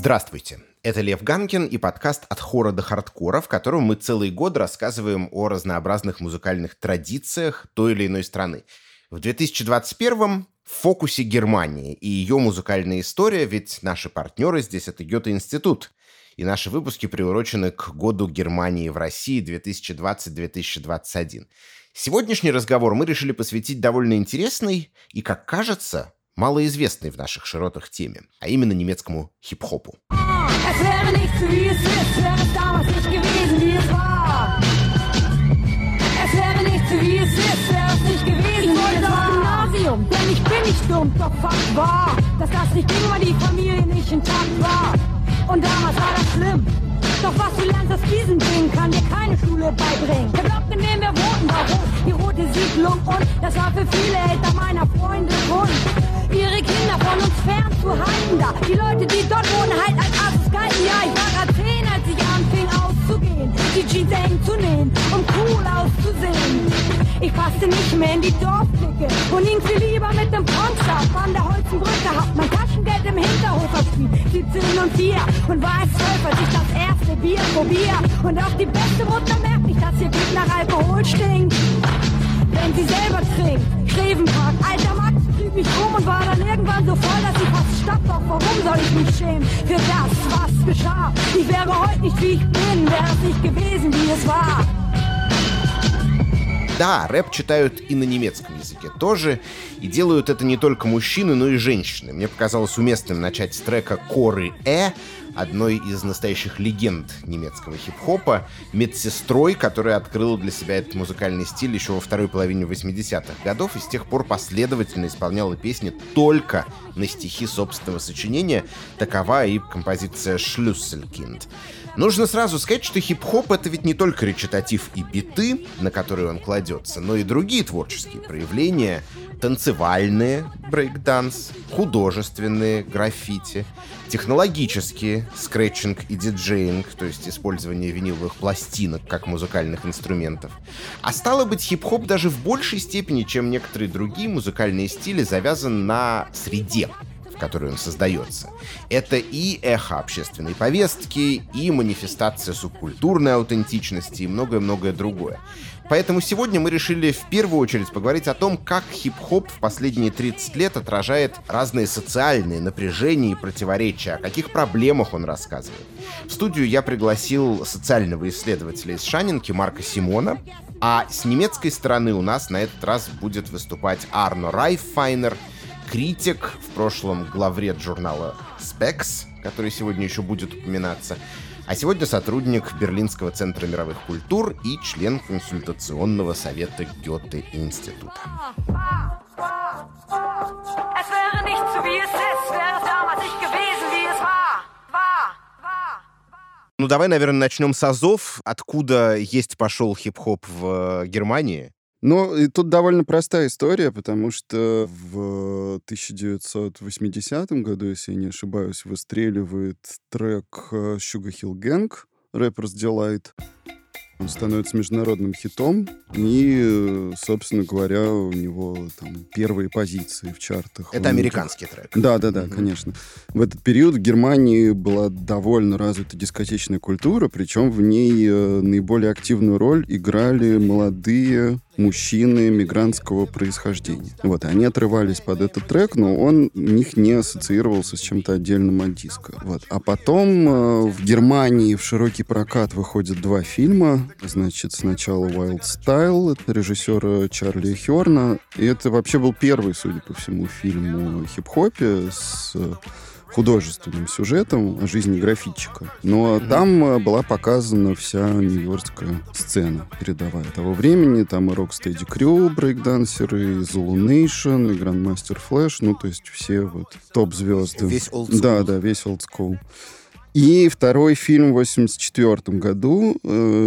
Здравствуйте. Это Лев Ганкин и подкаст «От хора до хардкора», в котором мы целый год рассказываем о разнообразных музыкальных традициях той или иной страны. В 2021-м в фокусе Германии и ее музыкальная история, ведь наши партнеры здесь — это Гёте-институт. И наши выпуски приурочены к году Германии в России 2020-2021. Сегодняшний разговор мы решили посвятить довольно интересной и, как кажется, малоизвестной в наших широтах теме, а именно немецкому хип-хопу. Und damals war das schlimm. Doch was lernst aus diesen Dingen, kann dir keine Schule beibringen. Der Block, in dem wir wohnten, war rot, die rote Siedlung und das war für viele Eltern meiner Freunde Grund. Ihre Kinder von uns fern zu halten da. Die Leute, die dort wohnen, halt als Assis galten. Ja, ich war grad auszugehen. Die Jeans eng zu nähen, um cool auszusehen. Ich passte nicht mehr in die Dorfblicke und hing viel lieber mit dem Punkstab an der Holzenbrücke. Hab mein Taschengeld im Hinterhof verspielt, 17 und 4 und war als 12, als ich das erste Bier probier. Und auch die beste Mutter merkt nicht, dass ihr Blut nach Alkohol stinkt. Wenn sie selber trinkt, Schrevenpark, alter Max mich rum und war dann irgendwann so voll, dass ich fast stopp. Doch warum soll ich mich schämen für das, was geschah? Ich wäre heute nicht wie ich bin, wäre es nicht gewesen, wie es war. Да, рэп читают и на немецком языке тоже, и делают это не только мужчины, но и женщины. Мне показалось уместным начать с трека «Коры Э», одной из настоящих легенд немецкого хип-хопа, медсестрой, которая открыла для себя этот музыкальный стиль еще во второй половине 80-х годов и с тех пор последовательно исполняла песни только на стихи собственного сочинения. Такова и композиция «Шлюсселькинд». Нужно сразу сказать, что хип-хоп — это ведь не только речитатив и биты, на которые он кладется, но и другие творческие проявления, танцевальные, брейкданс, художественные, граффити, технологические, скретчинг и диджеинг, то есть использование виниловых пластинок как музыкальных инструментов. А стало быть, хип-хоп даже в большей степени, чем некоторые другие музыкальные стили, завязан на среде, в которой он создается. Это и эхо общественной повестки, и манифестация субкультурной аутентичности, и многое-многое другое. Поэтому сегодня мы решили в первую очередь поговорить о том, как хип-хоп в последние 30 лет отражает разные социальные напряжения и противоречия, о каких проблемах он рассказывает. В студию я пригласил социального исследователя из Шанинки Марка Симона, а с немецкой стороны у нас на этот раз будет выступать Арно Райфайнер — критик, в прошлом главред журнала Specs, который сегодня еще будет упоминаться, а сегодня сотрудник Берлинского центра мировых культур и член консультационного совета Гёте-института. Ну, давай, наверное, начнем с Азов. Откуда есть пошел хип-хоп в Германии? Ну, и тут довольно простая история, потому что в 1980 году, если я не ошибаюсь, выстреливает трек э, Sugar Hill Gang, Rapper's Delight. Он становится международным хитом, и, собственно говоря, у него там первые позиции в чартах. Это американский трек. Да, да, да, mm конечно. В этот период в Германии была довольно развита дискотечная культура, причем в ней э, наиболее активную роль играли молодые мужчины мигрантского происхождения. Вот, они отрывались под этот трек, но он у них не ассоциировался с чем-то отдельным от диска. Вот. А потом э, в Германии в широкий прокат выходят два фильма. Значит, сначала Wild Style, это режиссера Чарли Херна. И это вообще был первый, судя по всему, фильм о хип-хопе с художественным сюжетом о жизни графитчика. Но mm-hmm. там э, была показана вся нью-йоркская сцена передовая того времени. Там и Rocksteady Crew, брейкдансеры, и Zulu Nation, и Grandmaster Flash. Ну, то есть все вот топ-звезды. Весь old Да, да, весь old school. И второй фильм в 1984 году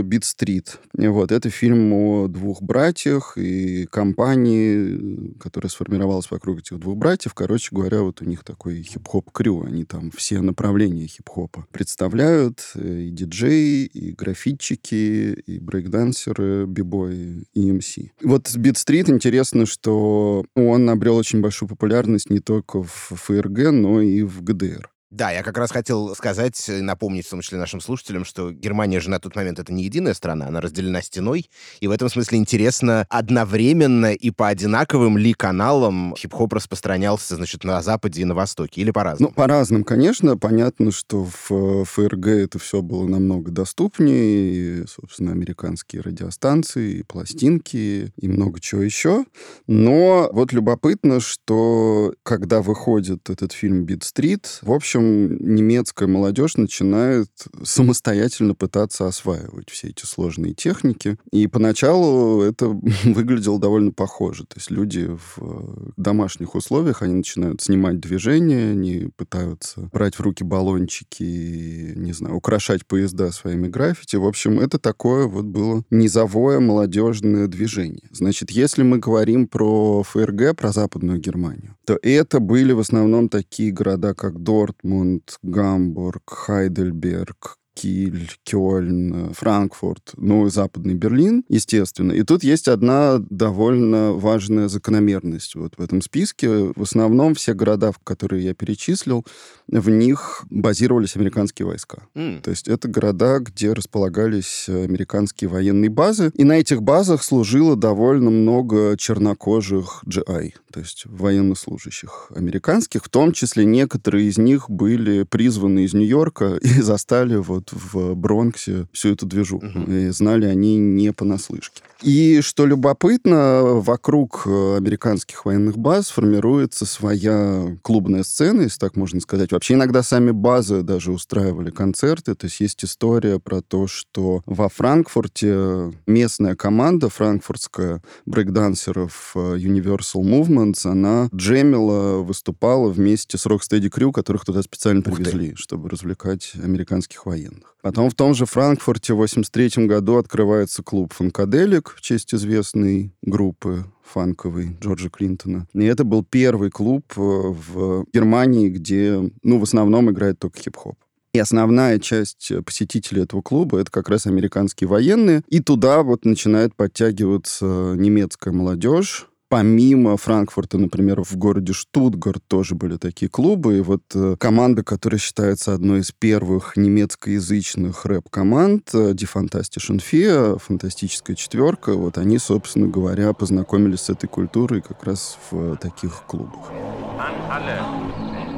«Бит Стрит». Вот, это фильм о двух братьях и компании, которая сформировалась вокруг этих двух братьев. Короче говоря, вот у них такой хип-хоп-крю. Они там все направления хип-хопа представляют. И диджеи, и графитчики, и брейкдансеры, бибои, и МС. Вот «Бит Стрит» интересно, что он обрел очень большую популярность не только в ФРГ, но и в ГДР. Да, я как раз хотел сказать, напомнить, в том числе нашим слушателям, что Германия же на тот момент это не единая страна, она разделена стеной, и в этом смысле интересно, одновременно и по одинаковым ли каналам хип-хоп распространялся, значит, на Западе и на Востоке, или по-разному? Ну, по-разному, конечно. Понятно, что в ФРГ это все было намного доступнее, и, собственно, американские радиостанции, и пластинки, и много чего еще. Но вот любопытно, что когда выходит этот фильм «Бит-стрит», в общем, общем, немецкая молодежь начинает самостоятельно пытаться осваивать все эти сложные техники. И поначалу это выглядело довольно похоже. То есть люди в э, домашних условиях, они начинают снимать движения, они пытаются брать в руки баллончики, не знаю, украшать поезда своими граффити. В общем, это такое вот было низовое молодежное движение. Значит, если мы говорим про ФРГ, про Западную Германию, то это были в основном такие города, как Дортмунд, Дортмунд, Гамбург, Хайдельберг, Киль, Кёльн, Франкфурт, ну и Западный Берлин, естественно. И тут есть одна довольно важная закономерность вот в этом списке. В основном все города, которые я перечислил, в них базировались американские войска. Mm. То есть это города, где располагались американские военные базы. И на этих базах служило довольно много чернокожих GI, то есть военнослужащих американских. В том числе некоторые из них были призваны из Нью-Йорка и застали вот в Бронксе всю эту движуху. Угу. И знали они не понаслышке. И что любопытно, вокруг э, американских военных баз формируется своя клубная сцена, если так можно сказать. Вообще иногда сами базы даже устраивали концерты. То есть есть история про то, что во Франкфурте местная команда франкфуртская брейкдансеров э, Universal Movements, она джемила, выступала вместе с Rocksteady Crew, которых туда специально привезли, чтобы развлекать американских военных. Потом в том же Франкфурте в 83 году открывается клуб «Фанкаделик» в честь известной группы фанковой Джорджа Клинтона. И это был первый клуб э, в Германии, где, ну, в основном играет только хип-хоп. И основная часть посетителей этого клуба это как раз американские военные. И туда вот начинает подтягиваться немецкая молодежь, помимо Франкфурта, например, в городе Штутгарт тоже были такие клубы. И вот э, команда, которая считается одной из первых немецкоязычных рэп-команд, э, Die Fantastischen Vier, фантастическая четверка, вот они, собственно говоря, познакомились с этой культурой как раз в таких клубах.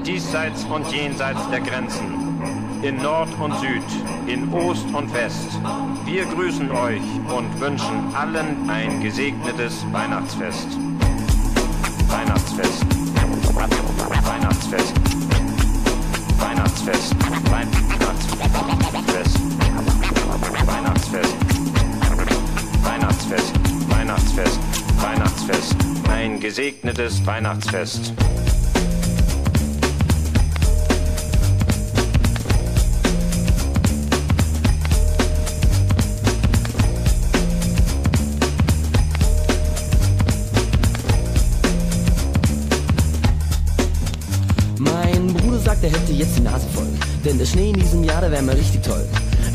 diesseits und jenseits der Grenzen. In Nord und Süd, in Ost und West. Wir grüßen euch und wünschen allen ein gesegnetes Weihnachtsfest. Weihnachtsfest. Weihnachtsfest. Weihnachtsfest. Weihnachtsfest. Weihnachtsfest. Weihnachtsfest. Weihnachtsfest. Weihnachtsfest. Ein gesegnetes Weihnachtsfest. in der Schnee in diesem Jahr, da wären wir richtig toll.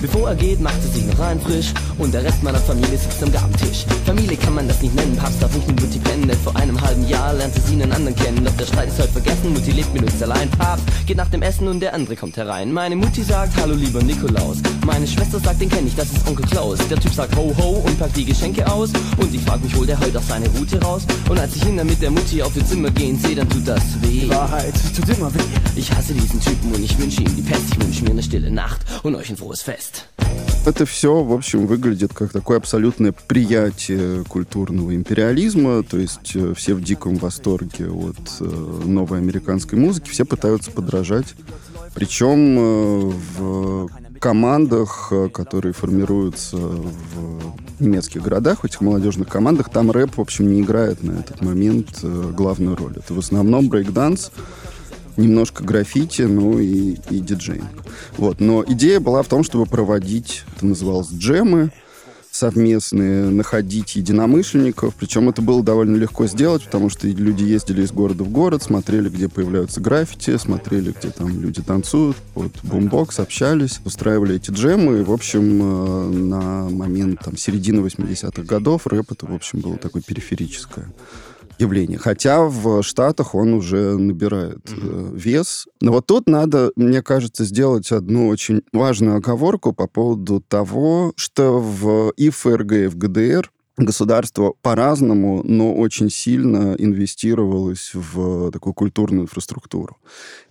Bevor er geht, macht er sich noch rein frisch und der Rest meiner Familie sitzt am Gabentisch. Familie kann man das nicht nennen, Papst darf nicht mit Mutti pennen, denn vor einem halben Jahr lernte sie einen anderen kennen. Doch der Streit ist heute vergessen, Mutti lebt mit uns allein. Papst geht nach dem Essen und der andere kommt herein. Meine Mutti sagt, hallo lieber Nikolaus. Meine Schwester sagt, den kenne ich, das ist Onkel Klaus. Der Typ sagt ho ho und packt die Geschenke aus. Und ich frag mich, holt er heute auch seine Route raus? Und als ich ihn dann mit der Mutti auf ihr Zimmer gehen sehe, dann tut das weh. Die Wahrheit tut immer weh. Ich hasse diesen Typen und ich wünsche ihm die Pest. Ich wünsche mir eine stille Nacht und euch ein frohes Fest. Это все, в общем, выглядит как такое абсолютное приятие культурного империализма, то есть э, все в диком восторге от э, новой американской музыки, все пытаются подражать. Причем э, в командах, которые формируются в немецких городах, в этих молодежных командах, там рэп, в общем, не играет на этот момент главную роль. Это в основном брейкданс, немножко граффити, ну и, и диджейнг. Вот. Но идея была в том, чтобы проводить, это называлось джемы, совместные, находить единомышленников. Причем это было довольно легко сделать, потому что люди ездили из города в город, смотрели, где появляются граффити, смотрели, где там люди танцуют, вот бумбокс, общались, устраивали эти джемы. И, в общем, э, на момент там, середины 80-х годов рэп это, в общем, было такое периферическое явление. Хотя в Штатах он уже набирает mm-hmm. вес. Но вот тут надо, мне кажется, сделать одну очень важную оговорку по поводу того, что в и ФРГ, и в ГДР государство по-разному, но очень сильно инвестировалось в такую культурную инфраструктуру.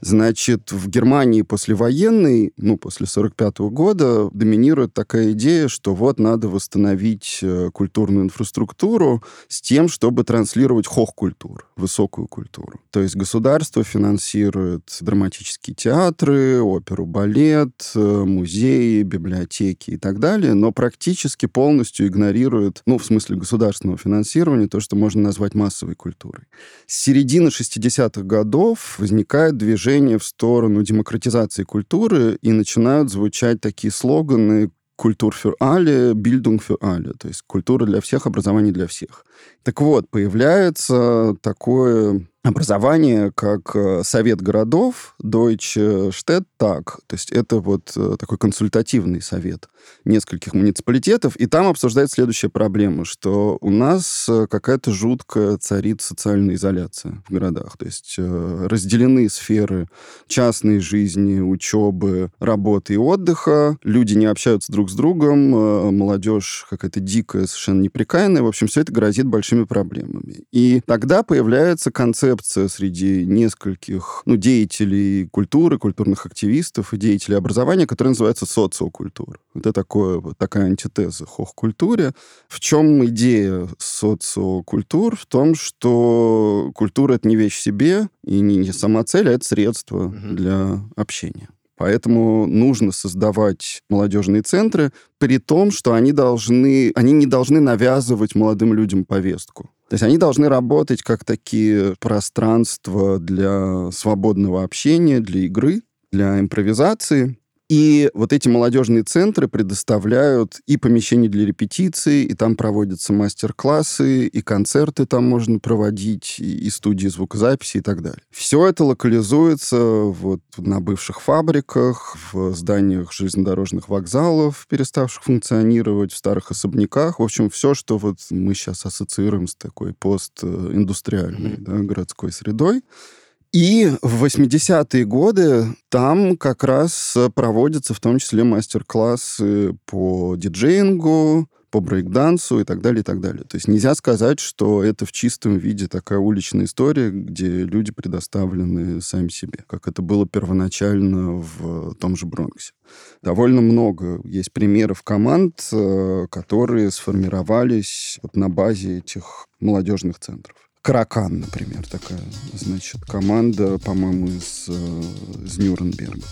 Значит, в Германии послевоенной, ну, после 45 года, доминирует такая идея, что вот надо восстановить э, культурную инфраструктуру с тем, чтобы транслировать хох-культуру, высокую культуру. То есть государство финансирует драматические театры, оперу, балет, э, музеи, библиотеки и так далее, но практически полностью игнорирует, ну, в смысле смысле государственного финансирования, то, что можно назвать массовой культурой. С середины 60-х годов возникает движение в сторону демократизации культуры, и начинают звучать такие слоганы «Культур für alle», «Bildung für alle», то есть культура для всех, образование для всех. Так вот, появляется такое образование как э, совет городов Deutsche Städttag, то есть это вот э, такой консультативный совет нескольких муниципалитетов, и там обсуждается следующая проблема, что у нас э, какая-то жуткая царит социальная изоляция в городах, то есть разделены сферы частной жизни, учебы, работы и отдыха, люди не общаются друг с другом, молодежь какая-то дикая, совершенно неприкаянная, в общем, все это грозит большими проблемами. И тогда появляется концепция концепция среди нескольких ну, деятелей культуры, культурных активистов и деятелей образования, которая называется социокультура. Это такое, такая антитеза хох-культуре. В чем идея социокультур? В том, что культура — это не вещь себе, и не, не сама цель, а это средство угу. для общения. Поэтому нужно создавать молодежные центры, при том, что они, должны, они не должны навязывать молодым людям повестку. То есть они должны работать как такие пространства для свободного общения, для игры, для импровизации. И вот эти молодежные центры предоставляют и помещения для репетиции, и там проводятся мастер-классы, и концерты там можно проводить, и, и студии звукозаписи и так далее. Все это локализуется вот на бывших фабриках, в зданиях железнодорожных вокзалов, переставших функционировать, в старых особняках. В общем, все, что вот мы сейчас ассоциируем с такой постиндустриальной mm-hmm. да, городской средой. И в 80-е годы там как раз проводятся в том числе мастер-классы по диджеингу, по брейкдансу и так далее, и так далее. То есть нельзя сказать, что это в чистом виде такая уличная история, где люди предоставлены сами себе, как это было первоначально в том же Бронксе. Довольно много есть примеров команд, э, которые сформировались вот на базе этих молодежных центров. Каракан, например, такая, значит, команда, по-моему, из, э, из Нюрнберга.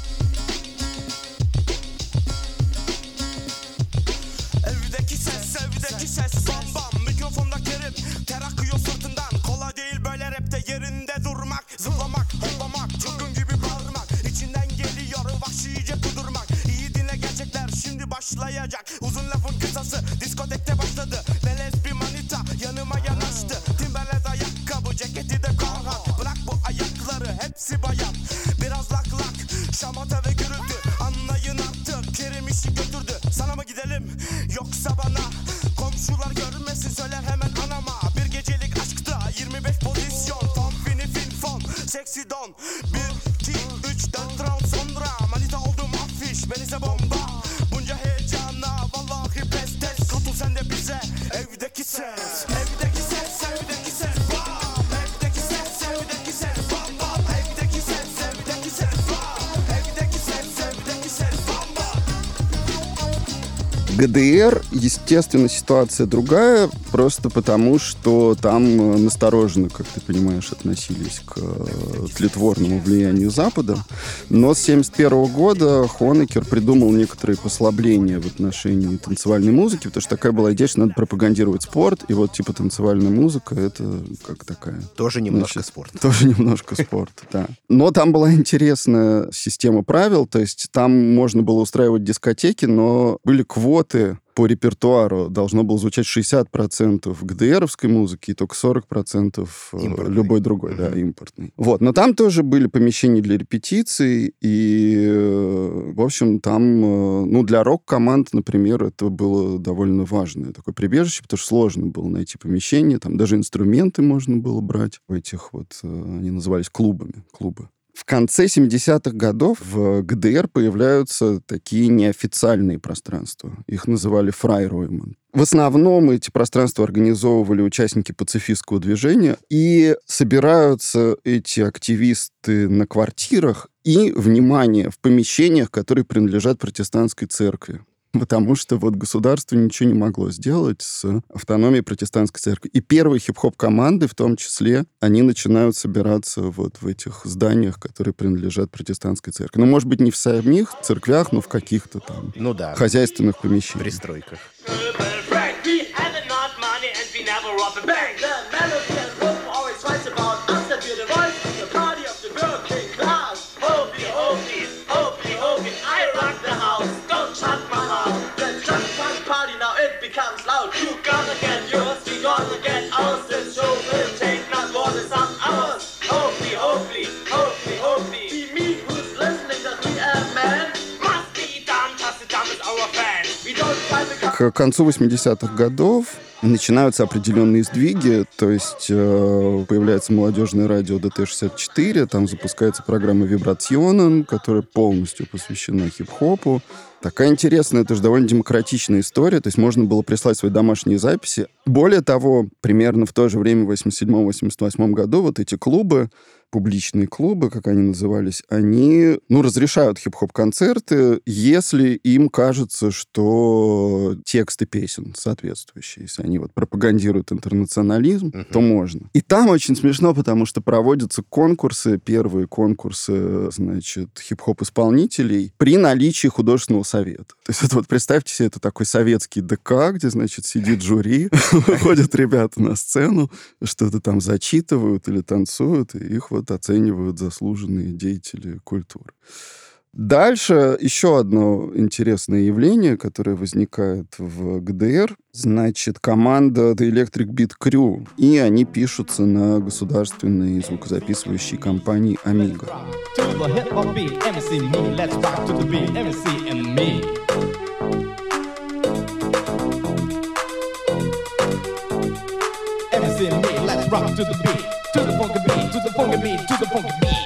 Evdeki ses, evdeki ses, bam bam hepsi bayan Biraz lak lak şamata ve gürültü. Anlayın artık Kerim işi götürdü. Sana mı gidelim yoksa bana? Komşular görmesin söyler hemen anama. Bir gecelik aşkta 25 pozisyon. Fon fini fin fon seksi don. 1, ГДР, естественно, ситуация другая, просто потому, что там э, настороженно, как ты понимаешь, относились к э, тлетворному влиянию Запада. Но с 1971 года Хонекер придумал некоторые послабления в отношении танцевальной музыки, потому что такая была идея, что надо пропагандировать спорт, и вот типа танцевальная музыка — это как такая... Тоже немножко значит, спорт. Тоже немножко спорт, да. Но там была интересная система правил, то есть там можно было устраивать дискотеки, но были квоты квоты по репертуару должно было звучать 60% ГДРовской музыки и только 40% э, импортной. любой другой, mm-hmm. да, импортный. Вот, но там тоже были помещения для репетиций, и, э, в общем, там, э, ну, для рок-команд, например, это было довольно важное такое прибежище, потому что сложно было найти помещение, там даже инструменты можно было брать в этих вот, они назывались клубами, клубы. В конце 70-х годов в ГДР появляются такие неофициальные пространства. Их называли фрайройман. В основном эти пространства организовывали участники пацифистского движения, и собираются эти активисты на квартирах и, внимание, в помещениях, которые принадлежат протестантской церкви потому что вот государство ничего не могло сделать с автономией протестантской церкви. И первые хип-хоп-команды, в том числе, они начинают собираться вот в этих зданиях, которые принадлежат протестантской церкви. Ну, может быть, не в самих церквях, но в каких-то там ну, да. хозяйственных помещениях. Пристройках. К концу 80-х годов начинаются определенные сдвиги, то есть э, появляется молодежное радио ДТ-64, там запускается программа «Вибрационен», которая полностью посвящена хип-хопу. Такая интересная, это же довольно демократичная история, то есть можно было прислать свои домашние записи. Более того, примерно в то же время, в 87-88 году, вот эти клубы публичные клубы, как они назывались, они, ну, разрешают хип-хоп-концерты, если им кажется, что тексты песен соответствующие. Если они вот пропагандируют интернационализм, uh-huh. то можно. И там очень смешно, потому что проводятся конкурсы, первые конкурсы, значит, хип-хоп-исполнителей при наличии художественного совета. То есть это вот представьте себе, это такой советский ДК, где, значит, сидит жюри, выходят ребята на сцену, что-то там зачитывают или танцуют, и их вот оценивают заслуженные деятели культуры. Дальше еще одно интересное явление, которое возникает в ГДР. Значит, команда The Electric Beat Crew. И они пишутся на государственной звукозаписывающей компании Amiga. rock to the beat, to the funky beat.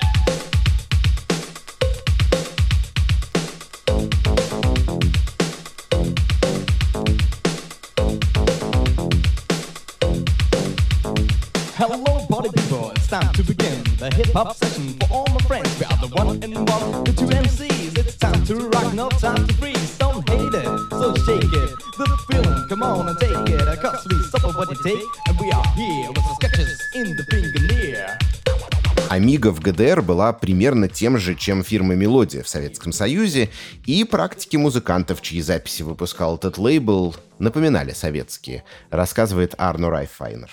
Hello, body people, it's time to begin the hip hop session for all my friends. We are the one and one, the two MCs. It's time to rock, no time to freeze. Don't hate it, so shake it. The feeling, come on and take it. Cause we suffer what you take, and we are here with the sketches in the fingernail. Amiga в ГДР была примерно тем же, чем фирма «Мелодия» в Советском Союзе, и практики музыкантов, чьи записи выпускал этот лейбл, напоминали советские, рассказывает Арно Райфайнер.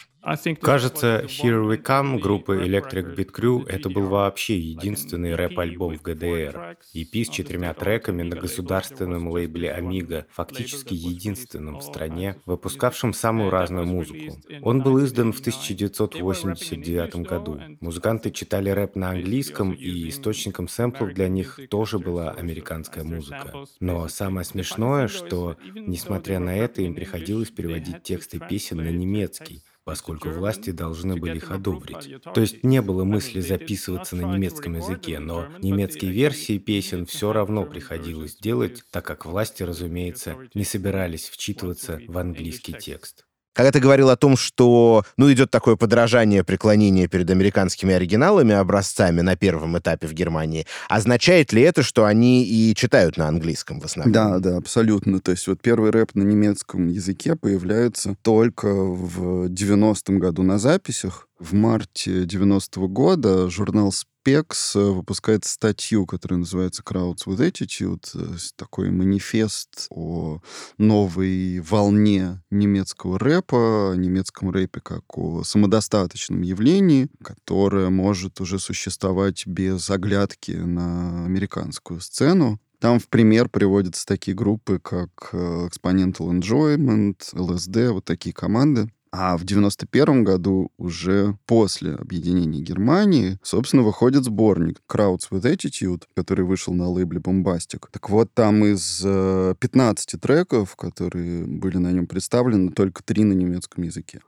Кажется, Here We Come группы Electric Beat Crew это был вообще единственный рэп-альбом в ГДР. EP с четырьмя треками на государственном лейбле Amiga, фактически единственном в стране, выпускавшем самую разную музыку. Он был издан в 1989 году. Музыканты читали рэп на английском, и источником сэмплов для них тоже была американская музыка. Но самое смешное, что, несмотря на это, им приходилось переводить тексты песен на немецкий, поскольку власти должны были их одобрить. То есть не было мысли записываться на немецком языке, но немецкие версии песен все равно приходилось делать, так как власти, разумеется, не собирались вчитываться в английский текст. Когда ты говорил о том, что, ну, идет такое подражание, преклонение перед американскими оригиналами, образцами на первом этапе в Германии, означает ли это, что они и читают на английском в основном? Да, да, абсолютно. То есть вот первый рэп на немецком языке появляется только в 90-м году на записях. В марте 90-го года журнал Spex э, выпускает статью, которая называется Crowds with Attitude, такой манифест о новой волне немецкого рэпа, немецком рэпе как о самодостаточном явлении, которое может уже существовать без оглядки на американскую сцену. Там в пример приводятся такие группы, как э, Exponential Enjoyment, LSD, вот такие команды. А в 91 году, уже после объединения Германии, собственно, выходит сборник Crowds with Attitude, который вышел на лейбле Bombastic. Так вот, там из 15 э, треков, которые были на нем представлены, только три на немецком языке.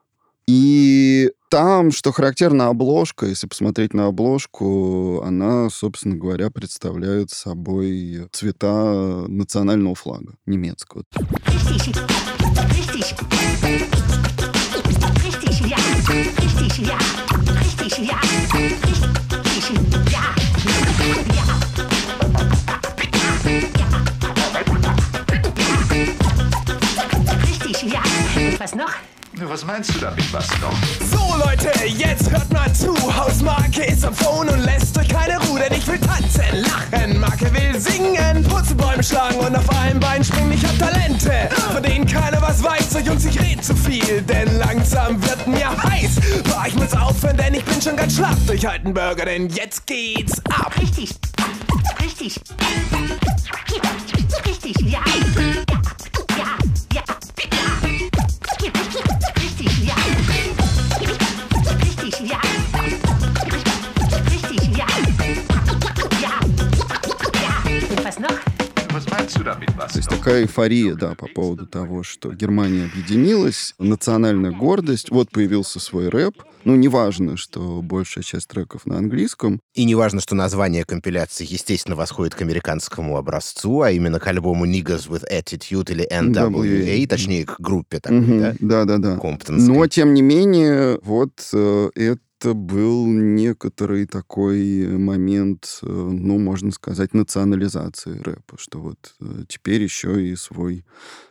И там, что характерно, обложка, если посмотреть на обложку, она, собственно говоря, представляет собой цвета национального флага немецкого. Richtig, ja. Richtig, ja. Richtig, ja. Richtig, ja. Was noch? Was meinst du damit, was noch? So Leute, jetzt hört mal zu. Hausmarke ist am Phone und lässt euch keine Ruhe, denn ich will tanzen, lachen. Marke will singen, Purzelbäume schlagen und auf einem Bein springen. Ich hab Talente, von denen keiner was weiß. So Jungs, ich red zu viel, denn langsam wird mir heiß. Boah, ich muss aufhören, denn ich bin schon ganz schlapp durch alten Burger, denn jetzt geht's ab. Richtig, richtig, richtig, ja. Такая эйфория, да, по поводу того, что Германия объединилась, национальная гордость, вот появился свой рэп. Ну, неважно, что большая часть треков на английском. И неважно, что название компиляции, естественно, восходит к американскому образцу, а именно к альбому Niggas with Attitude или NWA, точнее, к группе такой, угу, да? Да-да-да. Но, тем не менее, вот э, это это был некоторый такой момент, э, ну, можно сказать, национализации рэпа, что вот э, теперь еще и свой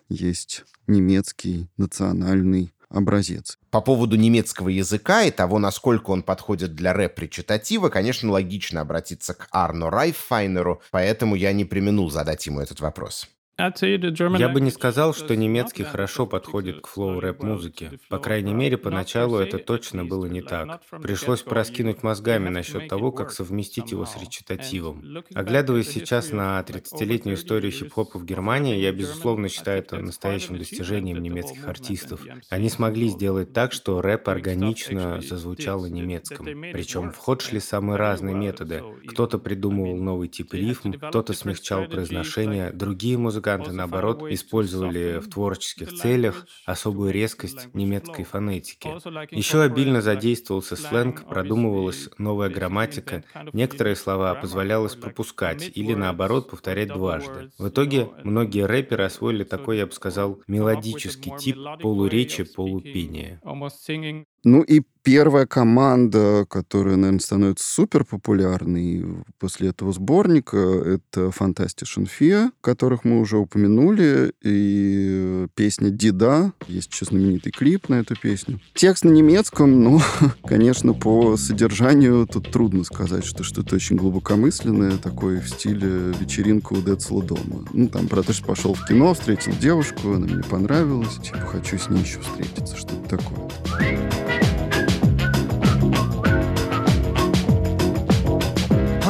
есть немецкий национальный образец. По поводу немецкого языка и того, насколько он подходит для рэп-речитатива, конечно, логично обратиться к Арно Райффайнеру, поэтому я не применул задать ему этот вопрос. Я бы не сказал, что немецкий хорошо подходит к флоу рэп-музыке. По крайней мере, поначалу это точно было не так. Пришлось пораскинуть мозгами насчет того, как совместить его с речитативом. Оглядываясь сейчас на 30-летнюю историю хип-хопа в Германии, я, безусловно, считаю это настоящим достижением немецких артистов. Они смогли сделать так, что рэп органично зазвучал на немецком. Причем в ход шли самые разные методы. Кто-то придумывал новый тип рифм, кто-то смягчал произношение, другие музыканты музыканты, наоборот, использовали в творческих целях особую резкость немецкой фонетики. Еще обильно задействовался сленг, продумывалась новая грамматика, некоторые слова позволялось пропускать или, наоборот, повторять дважды. В итоге многие рэперы освоили такой, я бы сказал, мелодический тип полуречи, полупения. Ну и первая команда, которая, наверное, становится супер популярной после этого сборника, это Fantastic Fear, которых мы уже упомянули, и песня «Дида». Есть еще знаменитый клип на эту песню. Текст на немецком, ну, конечно, по содержанию тут трудно сказать, что что-то очень глубокомысленное, такое в стиле вечеринка у Децла дома. Ну, там про то, что пошел в кино, встретил девушку, она мне понравилась, типа, хочу с ней еще встретиться, что-то такое.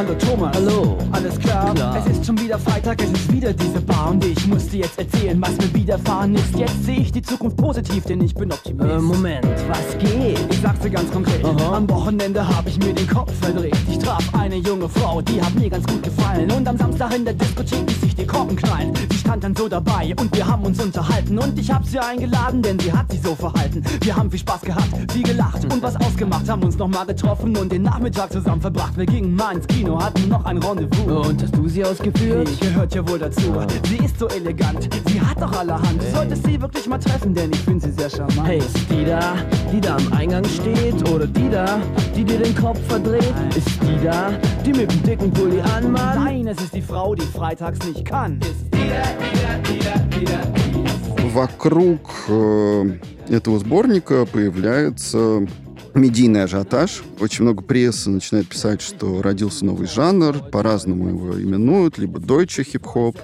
Hallo Thomas. Hallo. Alles klar? klar? Es ist schon wieder Freitag, es ist wieder diese Bar und ich muss dir jetzt erzählen, was mir widerfahren ist. Jetzt sehe ich die Zukunft positiv, denn ich bin Optimist. Äh, Moment, was geht? Ich sag's dir ganz konkret. Aha. Am Wochenende habe ich mir den Kopf verdreht. Ich traf eine junge Frau, die hat mir ganz gut gefallen. Und am Samstag in der Diskothek ließ sich die Korken knallen. Stand dann so dabei und wir haben uns unterhalten. Und ich hab sie eingeladen, denn sie hat sich so verhalten. Wir haben viel Spaß gehabt, viel gelacht und was ausgemacht. Haben uns nochmal getroffen und den Nachmittag zusammen verbracht. Wir gingen mal ins Kino hatten noch ein Rendezvous. Und hast du sie ausgeführt? Ich gehört ja wohl dazu. Sie ist so elegant, sie hat doch allerhand. Du solltest sie wirklich mal treffen, denn ich finde sie sehr charmant. Hey, ist die da, die da am Eingang steht? Oder die da, die dir den Kopf verdreht? Ist die da, die mit dem dicken Pulli anmacht? Nein, es ist die Frau, die freitags nicht kann. Ist Вокруг э, этого сборника появляется медийный ажиотаж. Очень много прессы начинает писать, что родился новый жанр, по-разному его именуют, либо deutsche хип-хоп,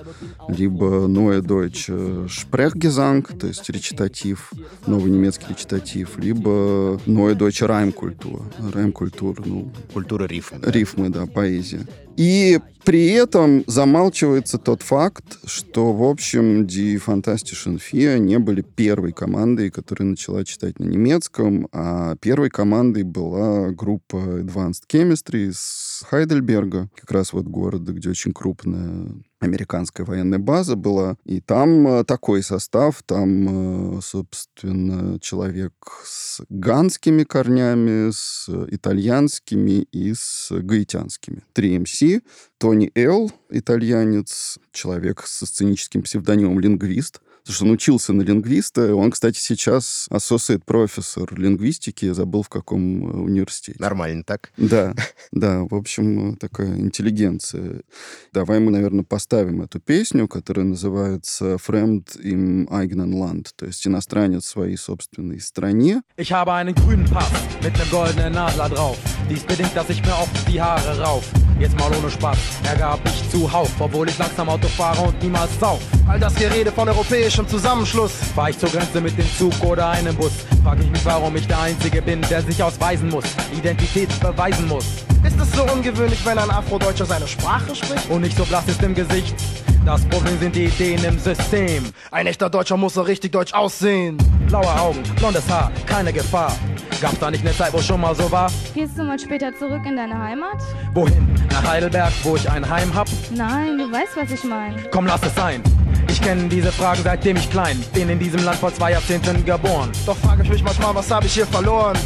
либо neue deutsche Sprechgesang, то есть речитатив, новый немецкий речитатив, либо neue deutsche Reimkultur, Reimkultur, ну... Культура рифмы. Рифмы, да, поэзия. И при этом замалчивается тот факт, что, в общем, Die Fantastischen Vier не были первой командой, которая начала читать на немецком, а первой командой была группа Advanced Chemistry Хайдельберга, как раз вот города, где очень крупная американская военная база была. И там э, такой состав, там, э, собственно, человек с ганскими корнями, с итальянскими и с гаитянскими. Три МС, Тони Эл, итальянец, человек со сценическим псевдонимом «Лингвист», потому что он учился на лингвиста. Он, кстати, сейчас associate профессор лингвистики, я забыл в каком э, университете. Нормально так. Да, да, в общем, такая интеллигенция. Давай мы, наверное, поставим эту песню, которая называется «Fremd im eigenen Land», то есть иностранец в своей собственной стране. Ich habe einen grünen Pass mit einem goldenen Adler drauf. Dies bedingt, dass ich mir oft die Haare rauf. Jetzt mal ohne Spaß, Ärger hab ich zuhauf, obwohl ich langsam Auto fahre und niemals sauf. All das Gerede von europäischem Zusammenschluss. Fahr ich zur Grenze mit dem Zug oder einem Bus, frag ich mich, warum ich der Einzige bin, der sich ausweisen muss, Identität beweisen muss. Ist es so ungewöhnlich, wenn ein Afrodeutscher seine Sprache spricht? Und nicht so blass ist im Gesicht. Das Problem sind die Ideen im System. Ein echter Deutscher muss so richtig deutsch aussehen. Blaue Augen, blondes Haar, keine Gefahr. Gab's da nicht eine Zeit, wo schon mal so war? Gehst du mal später zurück in deine Heimat? Wohin? Nach Heidelberg, wo ich ein Heim hab? Nein, du weißt, was ich meine. Komm, lass es sein. Ich kenne diese Fragen seitdem ich klein bin in diesem Land vor zwei Jahrzehnten geboren. Doch frage ich mich manchmal, was habe ich hier verloren?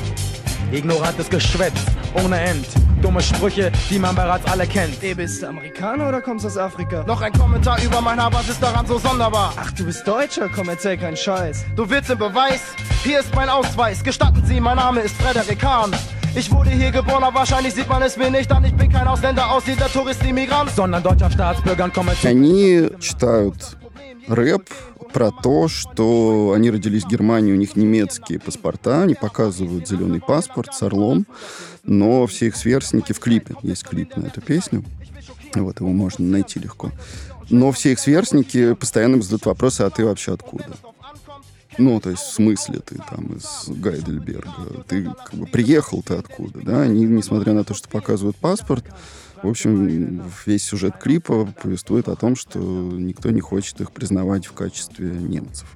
Ignorantes Geschwätz, ohne End. Dumme Sprüche, die man bereits alle kennt. Ey, bist du Amerikaner oder kommst aus Afrika? Noch ein Kommentar über mein Haar, was ist daran so sonderbar? Ach, du bist Deutscher, komm, erzähl keinen Scheiß. Du willst den Beweis? Hier ist mein Ausweis. Gestatten Sie, mein Name ist Frederik Hahn. Ich wurde hier geboren, aber wahrscheinlich sieht man es mir nicht an. Ich bin kein Ausländer, Aussiedler, Tourist, Immigrant. Sondern deutscher Staatsbürger und komme zu... Они читают рэп про то, что они родились в Германии, у них немецкие паспорта, они показывают зеленый паспорт с орлом, но все их сверстники в клипе, есть клип на эту песню, вот его можно найти легко. Но все их сверстники постоянно задают вопросы, а ты вообще откуда? Ну, то есть, в смысле ты там из Гайдельберга? Ты как бы приехал ты откуда, да? Они, несмотря на то, что показывают паспорт, в общем, весь сюжет клипа повествует о том, что никто не хочет их признавать в качестве немцев.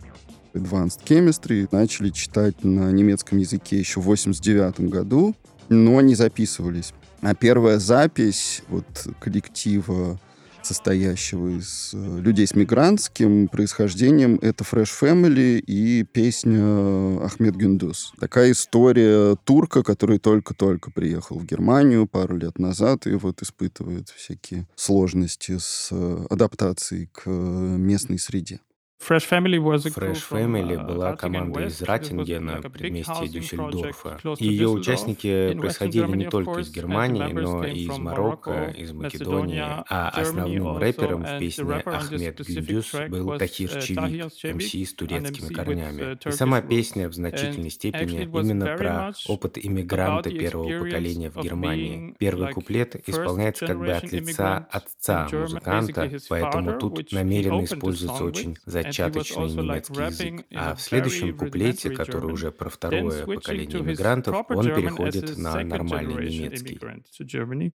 Advanced Chemistry начали читать на немецком языке еще в 89 году, но не записывались. А первая запись вот коллектива состоящего из э, людей с мигрантским происхождением. Это Fresh Family и песня Ахмед Гюндус. Такая история турка, который только-только приехал в Германию пару лет назад и вот испытывает всякие сложности с э, адаптацией к э, местной среде. Fresh Family, uh, была команда из Раттингена, предместья Дюссельдорфа. Ее участники происходили не только из Германии, но и из Марокко, из Македонии, а основным рэпером в песне Ахмед Гюндюс был Тахир Чевик, МС с турецкими uh, корнями. И сама песня в значительной степени именно про опыт иммигранта первого поколения в Германии. Первый куплет исполняется как бы от лица отца музыканта, поэтому тут намеренно используется очень затейливый зачаточный немецкий язык. А в следующем куплете, который уже про второе поколение иммигрантов, он переходит на нормальный немецкий.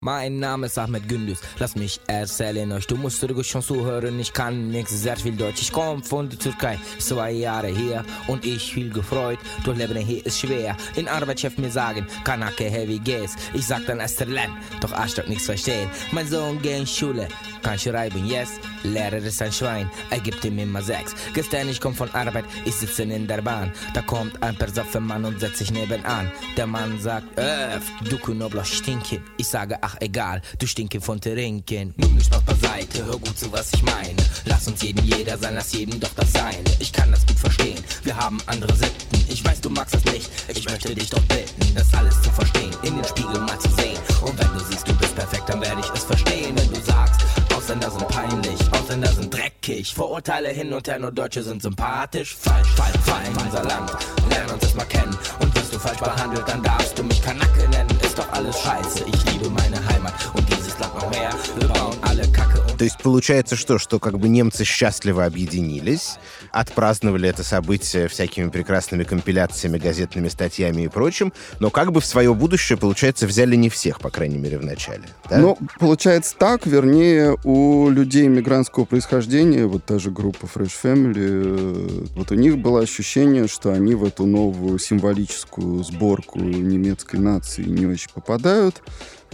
Mein Name ist Ahmed Gündüz, lass mich erzählen euch, du musst ruhig schon zuhören, ich kann nix, sehr viel Deutsch, ich komm von der Türkei, zwei Jahre hier und ich viel gefreut, doch Leben hier ist schwer, in Arbeitschef mir sagen, Kanake, hey, wie geht's, ich sag dann Esterlen, doch Arschloch nichts verstehen, mein Sohn geht in Schule, kann schreiben, yes, Lehrer ist ein Schwein, er gibt ihm immer sechs. Gestern, ich komm von Arbeit, ich sitze in der Bahn. Da kommt ein besoffen Mann und setzt sich nebenan. Der Mann sagt, öff, du Knoblauch stinken. Ich sage, ach egal, du stinke von Trinken. Nimm mich Spaß beiseite, hör gut zu, was ich meine. Lass uns jeden jeder sein, lass jedem doch das Seine. Ich kann das gut verstehen, wir haben andere Sitten. Ich weiß, du magst das nicht, ich möchte dich doch bitten, das alles zu verstehen, in den Spiegel mal zu sehen. Und wenn du siehst, du bist perfekt, dann werde ich es verstehen, wenn du sagst, Ausländer sind peinlich, Ausländer sind dreckig. Vorurteile hin und her, nur Deutsche sind sympathisch. Falsch, falsch, falsch, unser Land. Lern uns erstmal kennen. Und wirst du falsch behandelt, dann darfst du mich Kanacke nennen. Ist doch alles scheiße. Ich liebe meine Heimat und dieses Land noch mehr. Wir bauen alle Kacke und То есть получается что? Что как бы немцы счастливо объединились, отпраздновали это событие всякими прекрасными компиляциями, газетными статьями и прочим, но как бы в свое будущее, получается, взяли не всех, по крайней мере, в начале. Да? Ну, получается так, вернее, у людей мигрантского происхождения, вот та же группа Fresh Family, э, вот у них было ощущение, что они в эту новую символическую сборку немецкой нации не очень попадают,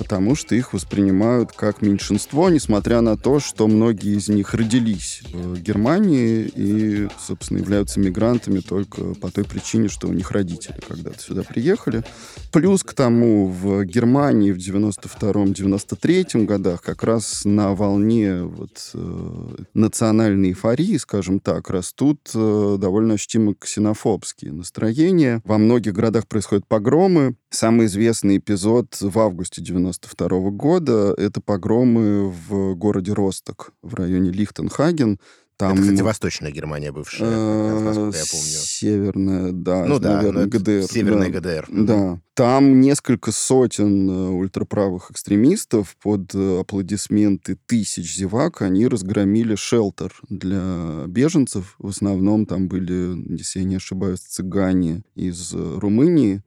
потому что их воспринимают как меньшинство, несмотря на то, что многие из них родились в Германии и, собственно, являются мигрантами только по той причине, что у них родители когда-то сюда приехали. Плюс к тому, в Германии в 92-93 годах как раз на волне вот, э, национальной эйфории, скажем так, растут э, довольно ощутимо ксенофобские настроения. Во многих городах происходят погромы. Самый известный эпизод в августе 92 года — это погромы в городе Росток в районе Лихтенхаген. Там, это, кстати, Восточная Германия бывшая, насколько я помню. Северная, да. Ну да, наверное, ГДР. Северная да. ГДР. Да. Там несколько сотен э, ультраправых экстремистов под э, аплодисменты тысяч зевак, они разгромили шелтер для беженцев. В основном там были, если я не ошибаюсь, цыгане из э, Румынии.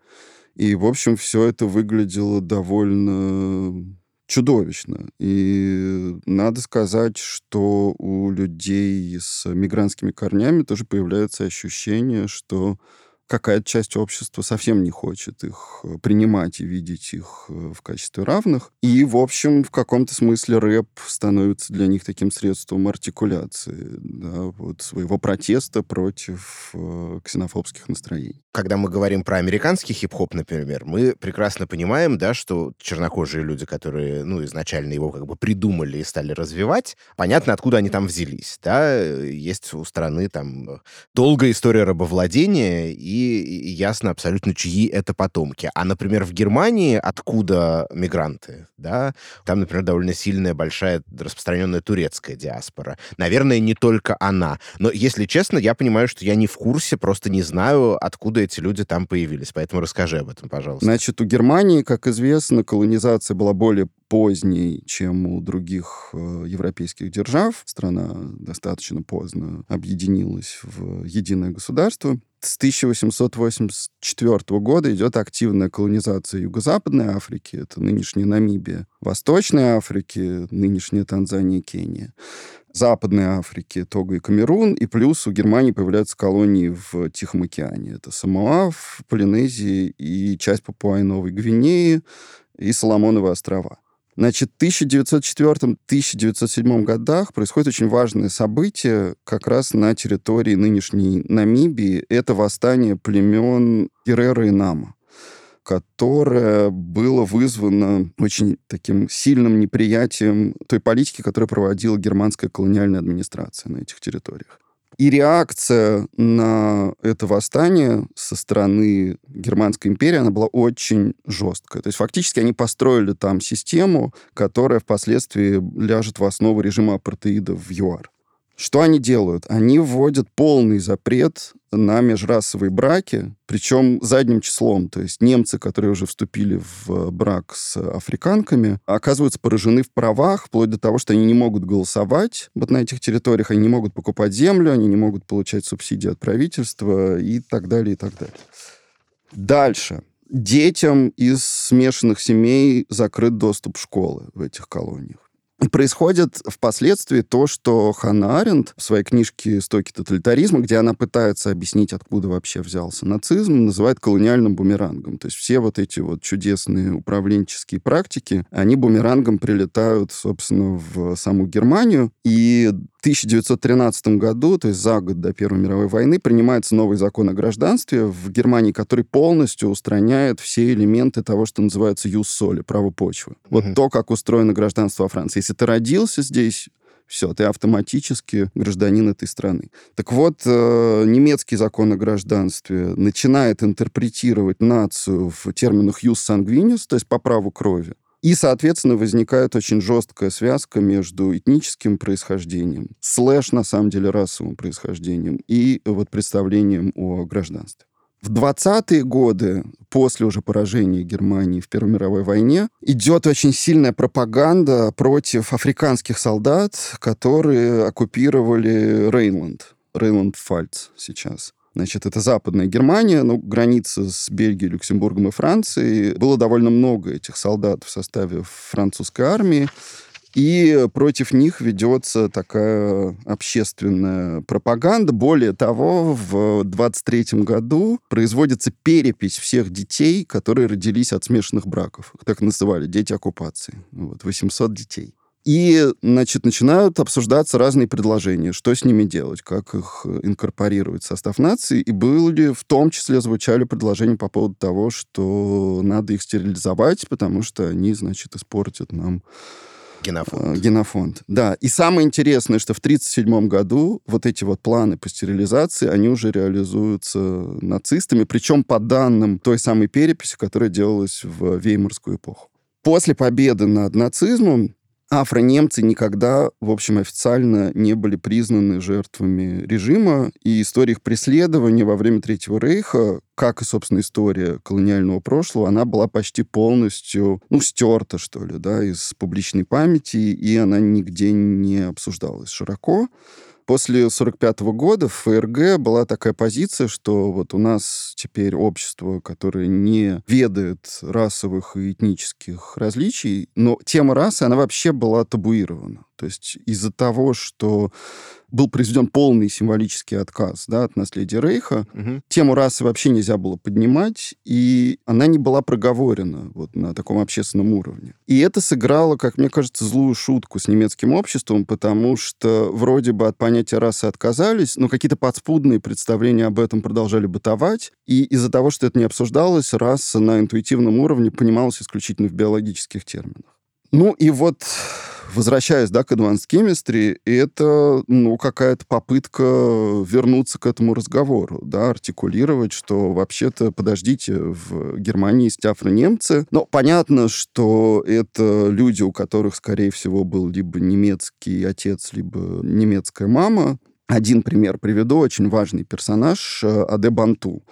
И, в общем, все это выглядело довольно чудовищно. И надо сказать, что у людей с мигрантскими корнями тоже появляется ощущение, что какая-то часть общества совсем не хочет их э, принимать и видеть их э, в качестве равных. И, в общем, в каком-то смысле рэп становится для них таким средством артикуляции да, вот, своего протеста против э, ксенофобских настроений. Когда мы говорим про американский хип-хоп, например, мы прекрасно понимаем, да, что чернокожие люди, которые, ну, изначально его как бы придумали и стали развивать, понятно, откуда они там взялись, да, есть у страны там долгая история рабовладения, и и ясно абсолютно, чьи это потомки. А, например, в Германии откуда мигранты? Да? Там, например, довольно сильная, большая, распространенная турецкая диаспора. Наверное, не только она. Но, если честно, я понимаю, что я не в курсе, просто не знаю, откуда эти люди там появились. Поэтому расскажи об этом, пожалуйста. Значит, у Германии, как известно, колонизация была более поздней, чем у других э, европейских держав. Страна достаточно поздно объединилась в единое государство. С 1884 года идет активная колонизация Юго-Западной Африки, это нынешняя Намибия, Восточной Африки, нынешняя Танзания и Кения. Западной Африки, Того и Камерун, и плюс у Германии появляются колонии в Тихом океане. Это Самоа в Полинезии и часть Папуа-Новой Гвинеи и Соломоновы острова. Значит, в 1904-1907 годах происходит очень важное событие как раз на территории нынешней Намибии. Это восстание племен Геррера и Нама которое было вызвано очень таким сильным неприятием той политики, которую проводила германская колониальная администрация на этих территориях. И реакция на это восстание со стороны Германской империи, она была очень жесткая. То есть фактически они построили там систему, которая впоследствии ляжет в основу режима апартеида в ЮАР. Что они делают? Они вводят полный запрет на межрасовые браки, причем задним числом. То есть немцы, которые уже вступили в брак с африканками, оказываются поражены в правах, вплоть до того, что они не могут голосовать вот на этих территориях, они не могут покупать землю, они не могут получать субсидии от правительства и так далее, и так далее. Дальше. Детям из смешанных семей закрыт доступ в школы в этих колониях. Происходит впоследствии то, что Ханна Аренд в своей книжке «Стоки тоталитаризма», где она пытается объяснить, откуда вообще взялся нацизм, называет колониальным бумерангом. То есть все вот эти вот чудесные управленческие практики, они бумерангом прилетают, собственно, в саму Германию. И 1913 году, то есть за год до Первой мировой войны, принимается новый закон о гражданстве в Германии, который полностью устраняет все элементы того, что называется юс соли, право почвы. Вот то, как устроено гражданство во Франции. Если ты родился здесь, все, ты автоматически гражданин этой страны. Так вот, э, немецкий закон о гражданстве начинает интерпретировать нацию в терминах «юс sanguinis», то есть по праву крови. И, соответственно, возникает очень жесткая связка между этническим происхождением, слэш, на самом деле, расовым происхождением и вот представлением о гражданстве. В 20-е годы, после уже поражения Германии в Первой мировой войне, идет очень сильная пропаганда против африканских солдат, которые оккупировали Рейнланд. Рейнланд-Фальц сейчас. Значит, это Западная Германия, ну, граница с Бельгией, Люксембургом и Францией. Было довольно много этих солдат в составе французской армии. И против них ведется такая общественная пропаганда. Более того, в 23 году производится перепись всех детей, которые родились от смешанных браков. Так называли, дети оккупации. Вот, 800 детей. И, значит, начинают обсуждаться разные предложения, что с ними делать, как их инкорпорировать в состав нации. И были, в том числе, звучали предложения по поводу того, что надо их стерилизовать, потому что они, значит, испортят нам Генофонд. Э, генофонд, да. И самое интересное, что в 1937 году вот эти вот планы по стерилизации, они уже реализуются нацистами, причем по данным той самой переписи, которая делалась в Веймарскую эпоху. После победы над нацизмом афро-немцы никогда, в общем, официально не были признаны жертвами режима, и история их преследования во время Третьего Рейха, как и, собственно, история колониального прошлого, она была почти полностью, ну, стерта, что ли, да, из публичной памяти, и она нигде не обсуждалась широко. После 1945 года в ФРГ была такая позиция, что вот у нас теперь общество, которое не ведает расовых и этнических различий, но тема расы, она вообще была табуирована. То есть из-за того, что был произведен полный символический отказ да, от наследия Рейха. Угу. Тему расы вообще нельзя было поднимать, и она не была проговорена вот на таком общественном уровне. И это сыграло, как мне кажется, злую шутку с немецким обществом, потому что вроде бы от понятия расы отказались, но какие-то подспудные представления об этом продолжали бытовать, и из-за того, что это не обсуждалось, раса на интуитивном уровне понималась исключительно в биологических терминах. Ну и вот возвращаясь, да, к Advanced Chemistry, это, ну, какая-то попытка вернуться к этому разговору, да, артикулировать, что вообще-то, подождите, в Германии есть афро-немцы, но понятно, что это люди, у которых, скорее всего, был либо немецкий отец, либо немецкая мама, один пример приведу, очень важный персонаж э, Аде Банту.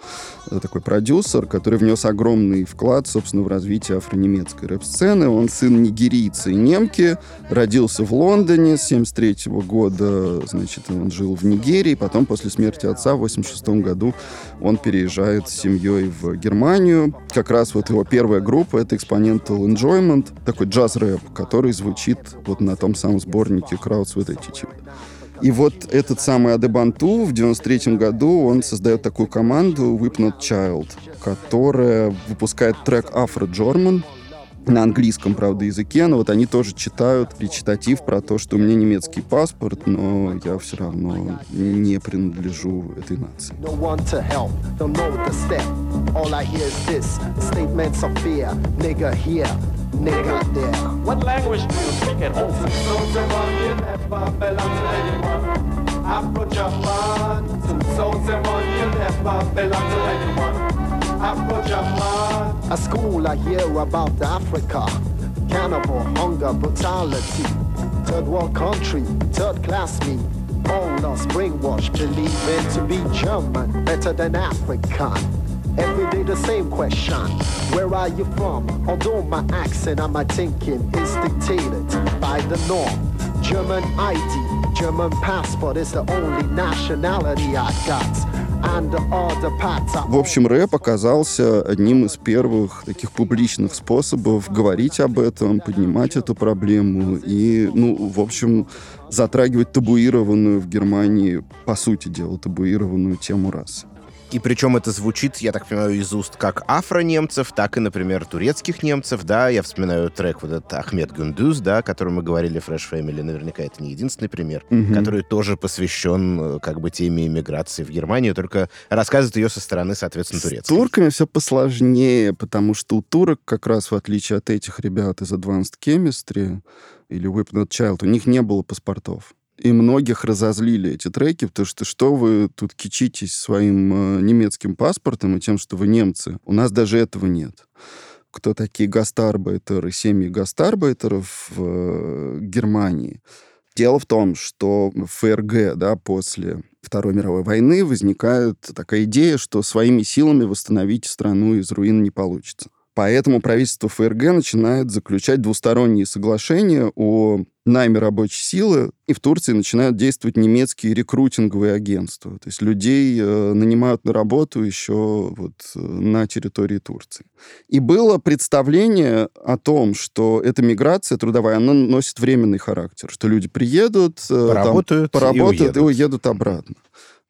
Это такой продюсер, который внес огромный вклад, собственно, в развитие афронемецкой рэп-сцены. Он сын нигерийца и немки, родился в Лондоне с 73 года, значит, он жил в Нигерии, потом после смерти отца в 86 году он переезжает с семьей в Германию. Как раз вот его первая группа — это Exponential Enjoyment, такой джаз-рэп, который звучит вот на том самом сборнике Crowds with Attitude. И вот этот самый Адебанту в 93 году он создает такую команду Whip Child, которая выпускает трек Afro German, на английском, правда, языке, но вот они тоже читают речитатив про то, что у меня немецкий паспорт, но я все равно не принадлежу этой нации. nigga there. What language do you speak at home? Afro-German, two souls and one, you never belong to anyone. A school I hear about Africa, cannibal, hunger, brutality. Third world country, third class me. All us brainwashed, believing to be German, better than African. Every day the same question. Where are you from? Although my accent and my thinking is dictated by the norm. German ID, German passport is the only nationality I got. В общем, рэп оказался одним из первых таких публичных способов говорить об этом, поднимать эту проблему и, ну, в общем, затрагивать табуированную в Германии, по сути дела, табуированную тему расы. И причем это звучит, я так понимаю, из уст как афро-немцев, так и, например, турецких немцев, да. Я вспоминаю трек вот этот Ахмед Гундуз, да, о котором мы говорили Fresh Family. Наверняка это не единственный пример, угу. который тоже посвящен э, как бы теме иммиграции в Германию, только рассказывает ее со стороны, соответственно, турецкой. С турками все посложнее, потому что у турок, как раз в отличие от этих ребят из Advanced Chemistry или Whip Not Child, у них не было паспортов. И многих разозлили эти треки, потому что что вы тут кичитесь своим э, немецким паспортом и тем, что вы немцы? У нас даже этого нет. Кто такие гастарбайтеры, семьи гастарбайтеров в э, Германии? Дело в том, что ФРГ, да, после Второй мировой войны возникает такая идея, что своими силами восстановить страну из руин не получится. Поэтому правительство ФРГ начинает заключать двусторонние соглашения о найме рабочей силы, и в Турции начинают действовать немецкие рекрутинговые агентства. То есть людей э, нанимают на работу еще вот э, на территории Турции. И было представление о том, что эта миграция трудовая, она носит временный характер, что люди приедут, э, поработают, там, поработают и, уедут. и уедут обратно.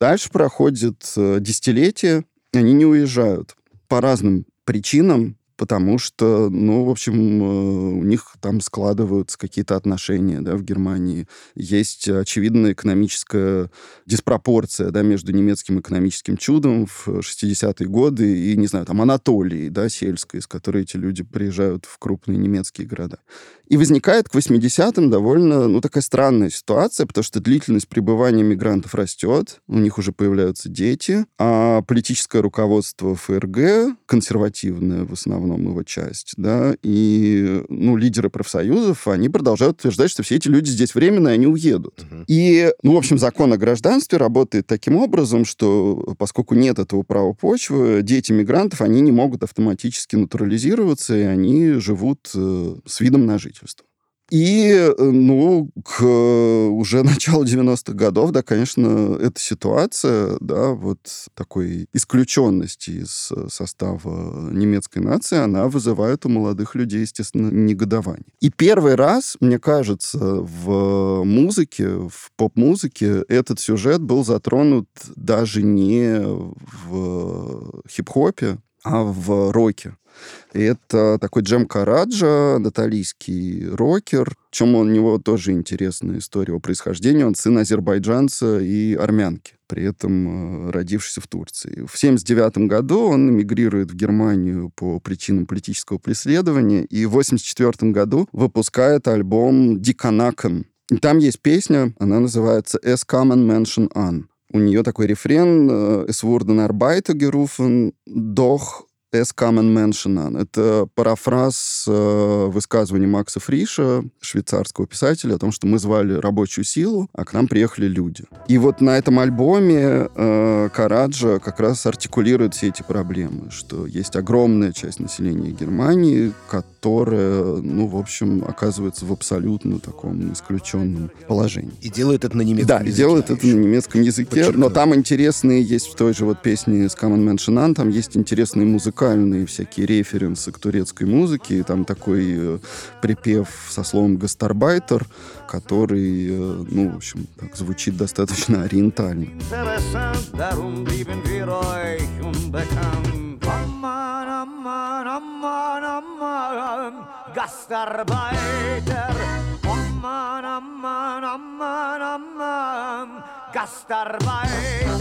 Дальше проходит э, десятилетие, они не уезжают по разным причинам, потому что, ну, в общем, э, у них там складываются какие-то отношения, да, в Германии. Есть очевидная экономическая диспропорция, да, между немецким экономическим чудом в 60-е годы и, не знаю, там, Анатолией, да, сельской, из которой эти люди приезжают в крупные немецкие города. И возникает к 80-м довольно, ну, такая странная ситуация, потому что длительность пребывания мигрантов растет, у них уже появляются дети, а политическое руководство ФРГ, консервативное в основном его часть, да, и, ну, лидеры профсоюзов, они продолжают утверждать, что все эти люди здесь временно, и они уедут. Угу. И, ну, в общем, закон о гражданстве работает таким образом, что поскольку нет этого права почвы, дети мигрантов, они не могут автоматически натурализироваться, и они живут э, с видом на жизнь правительству. И, э, ну, к уже началу 90-х годов, да, конечно, эта ситуация, да, вот такой исключенности из состава немецкой нации, она вызывает у молодых людей, естественно, негодование. И первый раз, мне кажется, в музыке, в поп-музыке этот сюжет был затронут даже не в хип-хопе, а в роке. Это такой Джем Караджа, наталийский рокер. Чем у него тоже интересная история его происхождения. Он сын азербайджанца и армянки, при этом э, родившийся в Турции. В 1979 году он эмигрирует в Германию по причинам политического преследования и в 1984 году выпускает альбом «Диканакен». Там есть песня, она называется «Es Common Mention An». У нее такой рефрен э, «Es wurden Arbeiter gerufen, doch Es Common Mention. Это парафраз э, высказывания Макса Фриша, швейцарского писателя, о том, что мы звали рабочую силу, а к нам приехали люди. И вот на этом альбоме э, Караджа как раз артикулирует все эти проблемы, что есть огромная часть населения Германии, которая, ну, в общем, оказывается в абсолютно таком исключенном положении. И делает это на немецком да, языке. Да, и делает это на немецком языке, Подчеркну. но там интересные есть в той же вот песне с Common Mention там есть интересные музыканты, музыкальные всякие референсы к турецкой музыке. И там такой э, припев со словом «гастарбайтер», который, э, ну, в общем, так, звучит достаточно ориентально. Gastarbeiter, aman, aman, Gastarbeiter,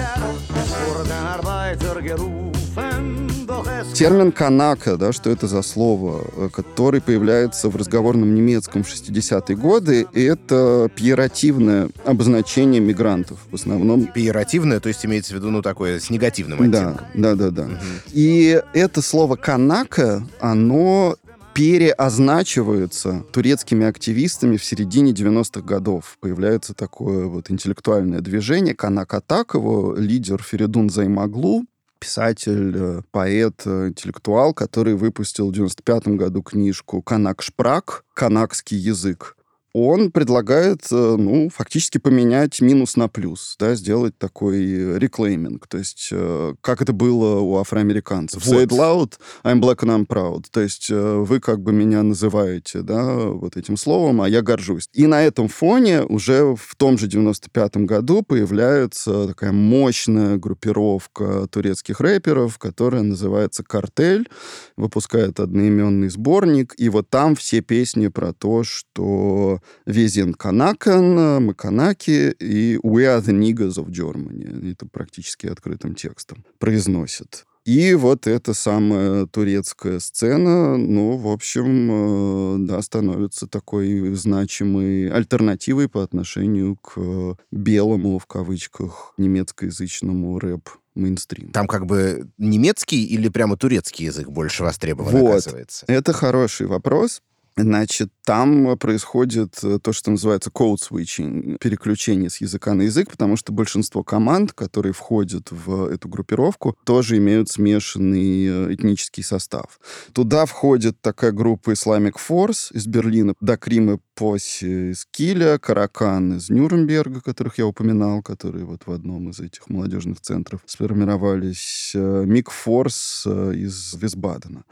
Термин «канака», да, что это за слово, э, который появляется в разговорном немецком в 60-е годы, это пиеративное обозначение мигрантов в основном. Пиеративное, то есть имеется в виду, ну, такое с негативным оттенком. Да, да, да. да. Угу. И это слово «канака», оно переозначивается турецкими активистами в середине 90-х годов. Появляется такое вот интеллектуальное движение. Канак Атакова, лидер Феридун Займаглу, писатель, э, поэт, э, интеллектуал, который выпустил в 95 году книжку «Канак Шпрак», «Канакский язык» он предлагает, э, ну, фактически поменять минус на плюс, да, сделать такой реклейминг, то есть э, как это было у афроамериканцев. Вот. Say it loud, I'm black and I'm proud. То есть э, вы как бы меня называете, да, вот этим словом, а я горжусь. И на этом фоне уже в том же 95-м году появляется такая мощная группировка турецких рэперов, которая называется «Картель», выпускает одноименный сборник, и вот там все песни про то, что Везен Канакан, Маканаки и We are the niggas of Germany. Это практически открытым текстом произносят. И вот эта самая турецкая сцена, ну, в общем, э, да, становится такой значимой альтернативой по отношению к белому, в кавычках, немецкоязычному рэп мейнстрим. Там как бы немецкий или прямо турецкий язык больше востребован, вот. оказывается? Это хороший вопрос Значит, там происходит э, то, что называется code switching, переключение с языка на язык, потому что большинство команд, которые входят в эту группировку, тоже имеют смешанный э, этнический состав. Туда входит такая группа Islamic Force из Берлина, Дакримы Поси из Киля, Каракан из Нюрнберга, которых я упоминал, которые вот в одном из этих молодежных центров сформировались, э, Мик Форс из Висбадена.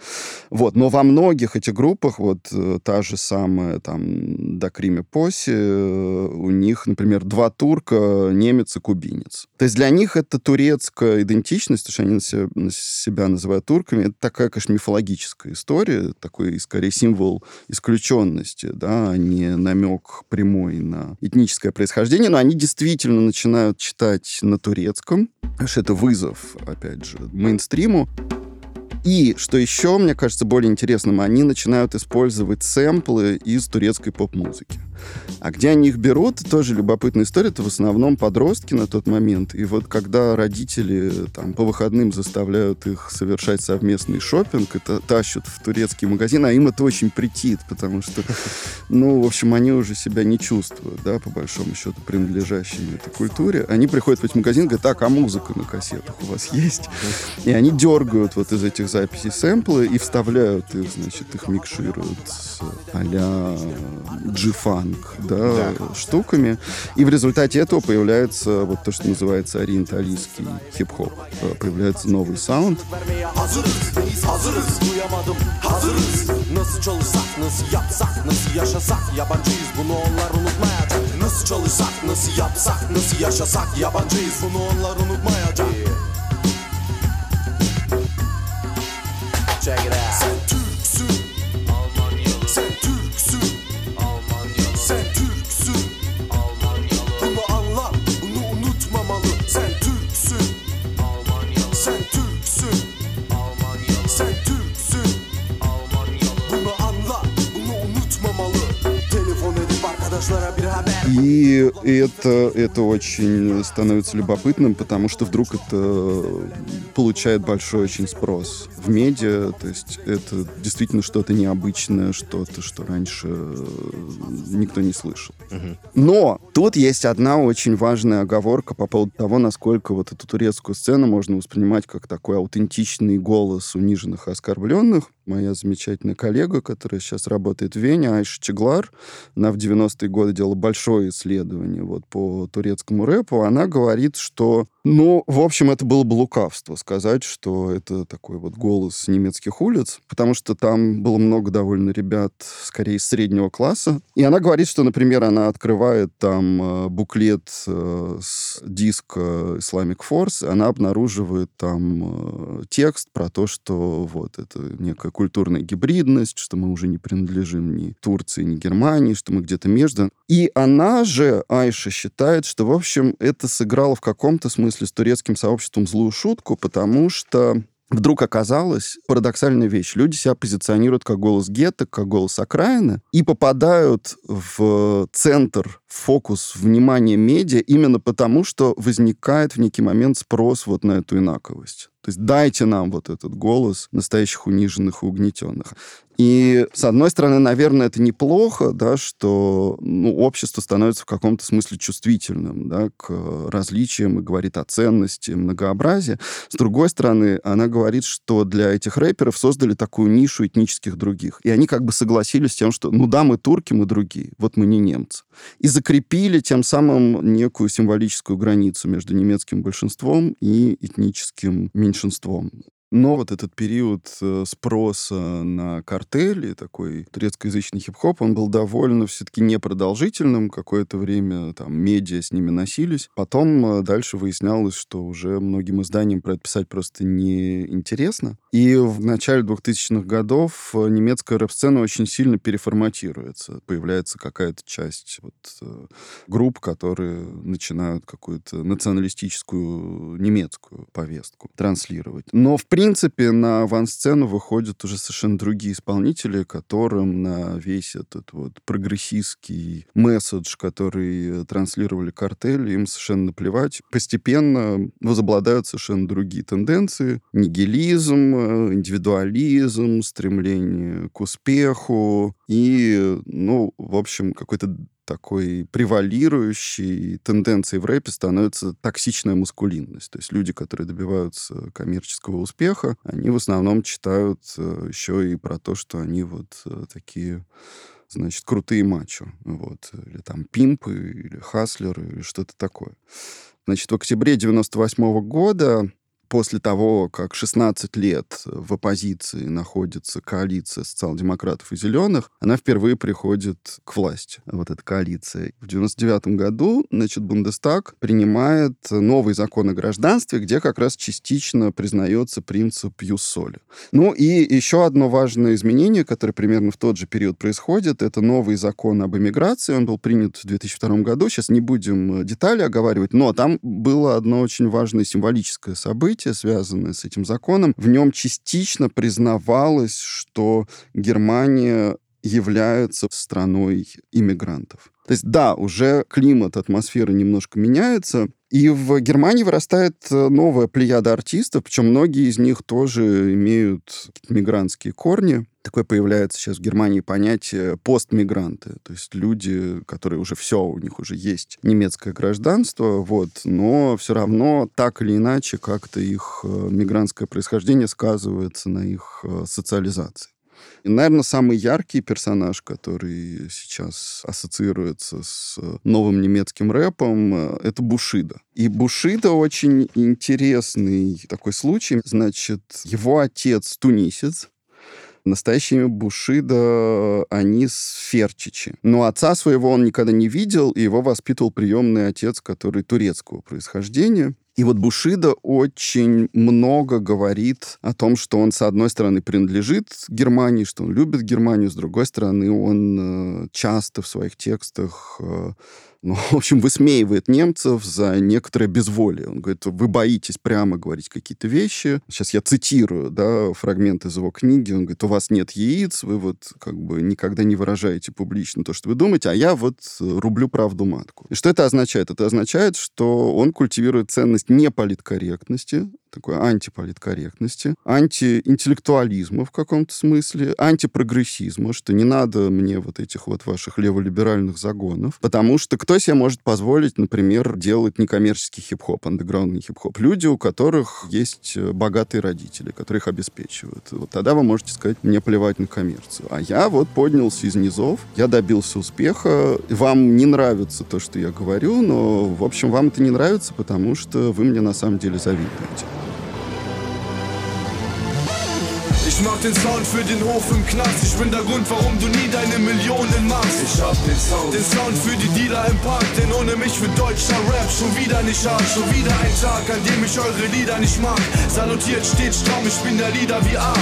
Вот. Но во многих этих группах, вот та же самая там, до Криме Поси, э, у них, например, два турка, немец и кубинец. То есть для них это турецкая идентичность, то, что они себя, себя называют турками, это такая, конечно, мифологическая история, такой, скорее, символ исключенности, да, а не намек прямой на этническое происхождение, но они действительно начинают читать на турецком, что это вызов, опять же, мейнстриму. И, что еще, мне кажется, более интересным, они начинают использовать сэмплы из турецкой поп-музыки. А где они их берут, тоже любопытная история. Это в основном подростки на тот момент. И вот когда родители там по выходным заставляют их совершать совместный шопинг, это тащат в турецкий магазин, а им это очень претит, потому что, ну, в общем, они уже себя не чувствуют, да, по большому счету, принадлежащими этой культуре. Они приходят в этот магазин и говорят, так, а музыка на кассетах у вас есть? И они дергают вот из этих записей сэмплы и вставляют их, значит, их микшируют с а-ля G-фанк, да, да, штуками. И в результате этого появляется вот то, что называется ориенталийский хип-хоп. Э, появляется новый саунд. Nasıl çalışsak, nasıl yapsak, nasıl yaşasak Yabancıyız bunu onlar unutmayacak Check it out И это, это очень становится любопытным, потому что вдруг это получает большой очень спрос в медиа. То есть это действительно что-то необычное, что-то, что раньше никто не слышал. Но тут есть одна очень важная оговорка по поводу того, насколько вот эту турецкую сцену можно воспринимать как такой аутентичный голос униженных и оскорбленных. Моя замечательная коллега, которая сейчас работает в Вене, Айша Чеглар, она в 90-е годы делала большое исследование вот по турецкому рэпу. Она говорит, что ну, в общем, это было бы лукавство сказать, что это такой вот голос немецких улиц, потому что там было много довольно ребят, скорее, среднего класса. И она говорит, что, например, она открывает там э, буклет э, с диска Islamic Force, она обнаруживает там э, текст про то, что вот это некая культурная гибридность, что мы уже не принадлежим ни Турции, ни Германии, что мы где-то между. И она же, Айша, считает, что, в общем, это сыграло в каком-то смысле с турецким сообществом злую шутку, потому что вдруг оказалась парадоксальная вещь. Люди себя позиционируют как голос гетто, как голос окраины, и попадают в центр, фокус внимания медиа именно потому, что возникает в некий момент спрос вот на эту инаковость. То есть дайте нам вот этот голос настоящих униженных и угнетенных. И, с одной стороны, наверное, это неплохо, да, что ну, общество становится в каком-то смысле чувствительным да, к различиям и говорит о ценности, многообразии. С другой стороны, она говорит, что для этих рэперов создали такую нишу этнических других. И они как бы согласились с тем, что ну да, мы турки, мы другие, вот мы не немцы. И закрепили тем самым некую символическую границу между немецким большинством и этническим меньшинством. Но вот этот период э, спроса на картели, такой турецкоязычный хип-хоп, он был довольно все-таки непродолжительным. Какое-то время там медиа с ними носились. Потом э, дальше выяснялось, что уже многим изданиям про это писать просто неинтересно. И в начале 2000-х годов э, немецкая рэп-сцена очень сильно переформатируется. Появляется какая-то часть вот, групп, которые начинают какую-то националистическую немецкую повестку транслировать. Но, в принципе, на авансцену выходят уже совершенно другие исполнители, которым на весь этот вот прогрессистский месседж, который транслировали картели, им совершенно наплевать. Постепенно возобладают совершенно другие тенденции. Нигилизм, индивидуализм, стремление к успеху и, ну, в общем, какой-то такой превалирующей тенденцией в рэпе становится токсичная маскулинность. То есть люди, которые добиваются коммерческого успеха, они в основном читают э, еще и про то, что они вот э, такие значит, крутые мачо, вот, или там пимпы, или хаслеры, или что-то такое. Значит, в октябре 98 года после того, как 16 лет в оппозиции находится коалиция социал-демократов и зеленых, она впервые приходит к власти, вот эта коалиция. В 99 году, значит, Бундестаг принимает новый закон о гражданстве, где как раз частично признается принцип юссоли. Ну и еще одно важное изменение, которое примерно в тот же период происходит, это новый закон об иммиграции. Он был принят в 2002 году. Сейчас не будем детали оговаривать, но там было одно очень важное символическое событие, события, связанные с этим законом, в нем частично признавалось, что Германия является страной иммигрантов. То есть, да, уже климат, атмосфера немножко меняется, и в Германии вырастает э, новая плеяда артистов, причем многие из них тоже имеют мигрантские корни. Такое появляется сейчас в Германии понятие постмигранты, то есть люди, которые уже все, у них уже есть немецкое гражданство, вот, но все равно так или иначе как-то их э, мигрантское происхождение сказывается на их э, социализации. И, наверное, самый яркий персонаж, который сейчас ассоциируется с новым немецким рэпом, э, это Бушида. И Бушида очень интересный такой случай. Значит, его отец тунисец, Настоящими Бушида, они с Ферчичи. Но отца своего он никогда не видел, и его воспитывал приемный отец, который турецкого происхождения. И вот Бушида очень много говорит о том, что он, с одной стороны, принадлежит Германии, что он любит Германию, с другой стороны, он э, часто в своих текстах э, ну, в общем, высмеивает немцев за некоторое безволие. Он говорит, вы боитесь прямо говорить какие-то вещи. Сейчас я цитирую, да, фрагмент из его книги. Он говорит, у вас нет яиц, вы вот как бы никогда не выражаете публично то, что вы думаете, а я вот рублю правду матку. И что это означает? Это означает, что он культивирует ценность неполиткорректности, такой антиполиткорректности, антиинтеллектуализма в каком-то смысле, антипрогрессизма, что не надо мне вот этих вот ваших леволиберальных загонов, потому что кто себе может позволить, например, делать некоммерческий хип-хоп, андеграундный хип-хоп? Люди, у которых есть э, богатые родители, которые их обеспечивают. Вот тогда вы можете сказать, мне плевать на коммерцию. А я вот поднялся из низов, я добился успеха, вам не нравится то, что я говорю, но, в общем, вам это не нравится, потому что вы мне на самом деле завидуете. Ich mach den Sound für den Hof im Knast. Ich bin der Grund, warum du nie deine Millionen machst. Ich hab den Sound. Den Sound für die Dealer im Park. Denn ohne mich wird deutscher Rap schon wieder nicht hart. Schon wieder ein Tag, an dem ich eure Lieder nicht mag. Salutiert steht stramm, ich bin der Lieder wie A.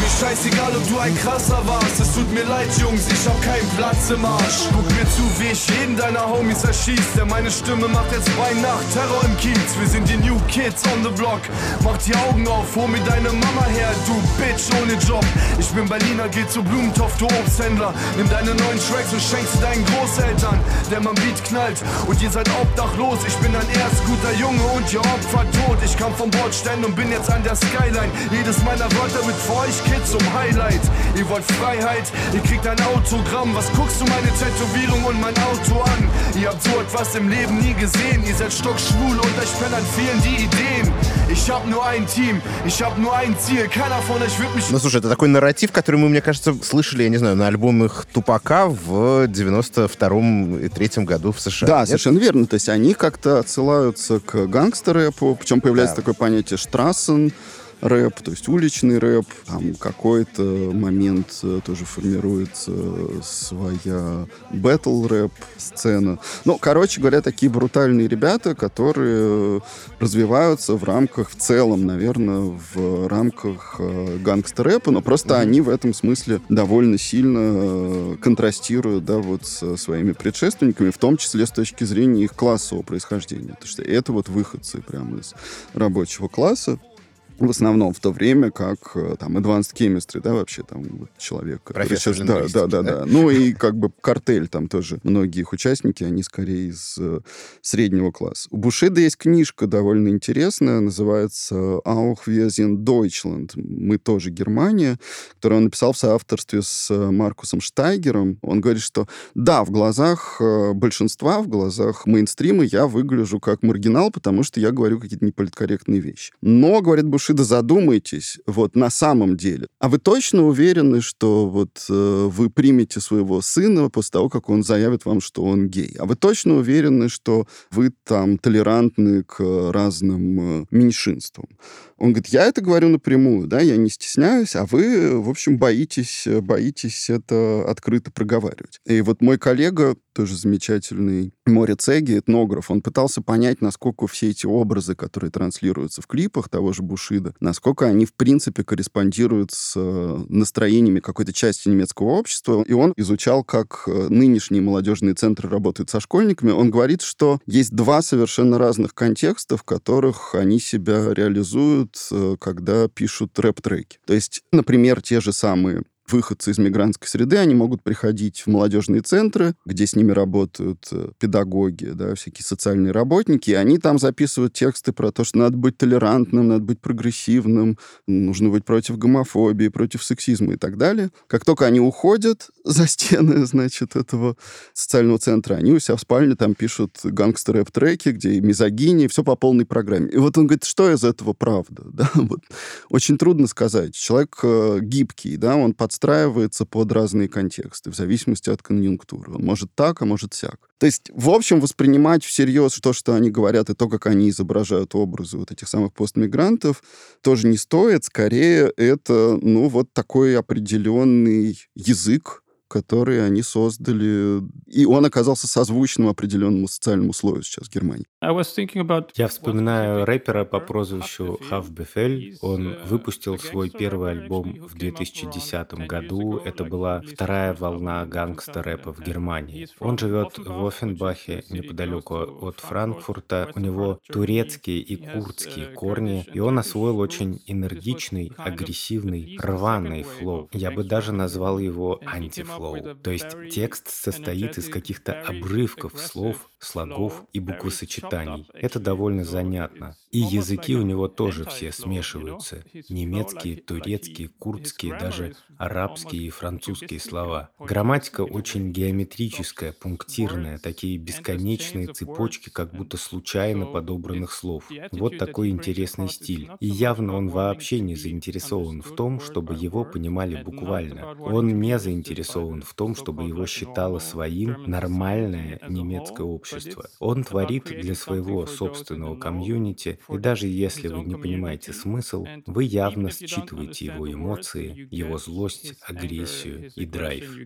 Mir scheißegal, ob du ein krasser warst. Es tut mir leid, Jungs, ich hab keinen Platz im Arsch. Guck mir zu, wie ich jeden deiner Homies erschießt. Denn meine Stimme macht jetzt bei Nacht Terror im Kiez. Wir sind die New Kids on the Block. Mach die Augen auf, hol mir deine Mama her, du Bitch ohne Job. Ich bin Berliner, geh zu Blumentopf, du Obsthändler. Nimm deine neuen Tracks und schenk sie deinen Großeltern. Der man Beat knallt und ihr seid obdachlos. Ich bin ein erst guter Junge und ihr Opfer tot. Ich kam vom Bordstein und bin jetzt an der Skyline. Jedes meiner Wörter wird für euch Kids zum Highlight. Ihr wollt Freiheit, ihr kriegt ein Autogramm. Was guckst du meine Tätowierung und mein Auto an? Ihr habt so etwas im Leben nie gesehen. Ihr seid stockschwul und euch an fehlen die Ideen. Ich hab nur ein Team, ich hab nur ein Ziel. Keiner von euch wird mich... Ну, слушай, это такой нарратив, который мы, мне кажется, слышали, я не знаю, на альбомах Тупака в 92-м и 3 году в США. Да, Нет? совершенно верно. То есть они как-то отсылаются к гангстер-рэпу, причем появляется да. такое понятие штрассен, рэп, то есть уличный рэп. Там какой-то момент э, тоже формируется своя бэтл рэп сцена. Ну, короче говоря, такие брутальные ребята, которые развиваются в рамках, в целом, наверное, в рамках э, гангстер-рэпа, но просто mm-hmm. они в этом смысле довольно сильно э, контрастируют, да, вот со своими предшественниками, в том числе с точки зрения их классового происхождения. Потому что это вот выходцы прямо из рабочего класса. В основном в то время, как э, там Advanced Chemistry, да, вообще там вот, человек... Профессор сейчас, да, да, да, да, Ну и как бы картель там тоже. Многие их участники, они скорее из э, среднего класса. У Бушида есть книжка довольно интересная, называется «Auch wir sind Deutschland». Мы тоже Германия, которую он написал в соавторстве с э, Маркусом Штайгером. Он говорит, что да, в глазах э, большинства, в глазах мейнстрима я выгляжу как маргинал, потому что я говорю какие-то неполиткорректные вещи. Но, говорит Бушид, Шида, задумайтесь, вот на самом деле. А вы точно уверены, что вот э, вы примете своего сына после того, как он заявит вам, что он гей? А вы точно уверены, что вы там толерантны к разным э, меньшинствам? Он говорит, я это говорю напрямую, да, я не стесняюсь, а вы, в общем, боитесь, боитесь это открыто проговаривать. И вот мой коллега, тоже замечательный Море Цеги, этнограф, он пытался понять, насколько все эти образы, которые транслируются в клипах того же Бушида, насколько они, в принципе, корреспондируют с э, настроениями какой-то части немецкого общества. И он изучал, как э, нынешние молодежные центры работают со школьниками. Он говорит, что есть два совершенно разных контекста, в которых они себя реализуют делают, э, когда пишут рэп-треки. То есть, например, те же самые выходцы из мигрантской среды, они могут приходить в молодежные центры, где с ними работают э, педагоги, да, всякие социальные работники, и они там записывают тексты про то, что надо быть толерантным, надо быть прогрессивным, нужно быть против гомофобии, против сексизма и так далее. Как только они уходят за стены, значит, этого социального центра, они у себя в спальне там пишут гангстер-рэп-треки, где и мизогини, все по полной программе. И вот он говорит, что из этого правда? Да? Вот. Очень трудно сказать. Человек э, гибкий, да, он под подстраивается под разные контексты в зависимости от конъюнктуры. Он может так, а может сяк. То есть, в общем, воспринимать всерьез то, что они говорят, и то, как они изображают образы вот этих самых постмигрантов, тоже не стоит. Скорее, это, ну, вот такой определенный язык, который они создали, и он оказался созвучным определенному социальному слою сейчас в Германии. Я вспоминаю рэпера по прозвищу Haftbefehl. Он выпустил свой первый альбом в 2010 году. Это была вторая волна гангстер-рэпа в Германии. Он живет в Оффенбахе, неподалеку от Франкфурта. У него турецкие и курдские корни, и он освоил очень энергичный, агрессивный, рваный flow. Я бы даже назвал его анти flow flow, то есть текст состоит из каких-то обрывков слов, слогов и буквосочетаний. Это довольно занятно. И языки у него тоже все смешиваются. Немецкие, турецкие, курдские, даже арабские и французские слова. Грамматика очень геометрическая, пунктирная, такие бесконечные цепочки, как будто случайно подобранных слов. Вот такой интересный стиль. И явно он вообще не заинтересован в том, чтобы его понимали буквально. Он не заинтересован в том, чтобы его считало своим нормальное немецкое общество. Он творит для своего собственного комьюнити, и даже если вы не понимаете смысл, вы явно считываете его эмоции, его злость, агрессию и драйв.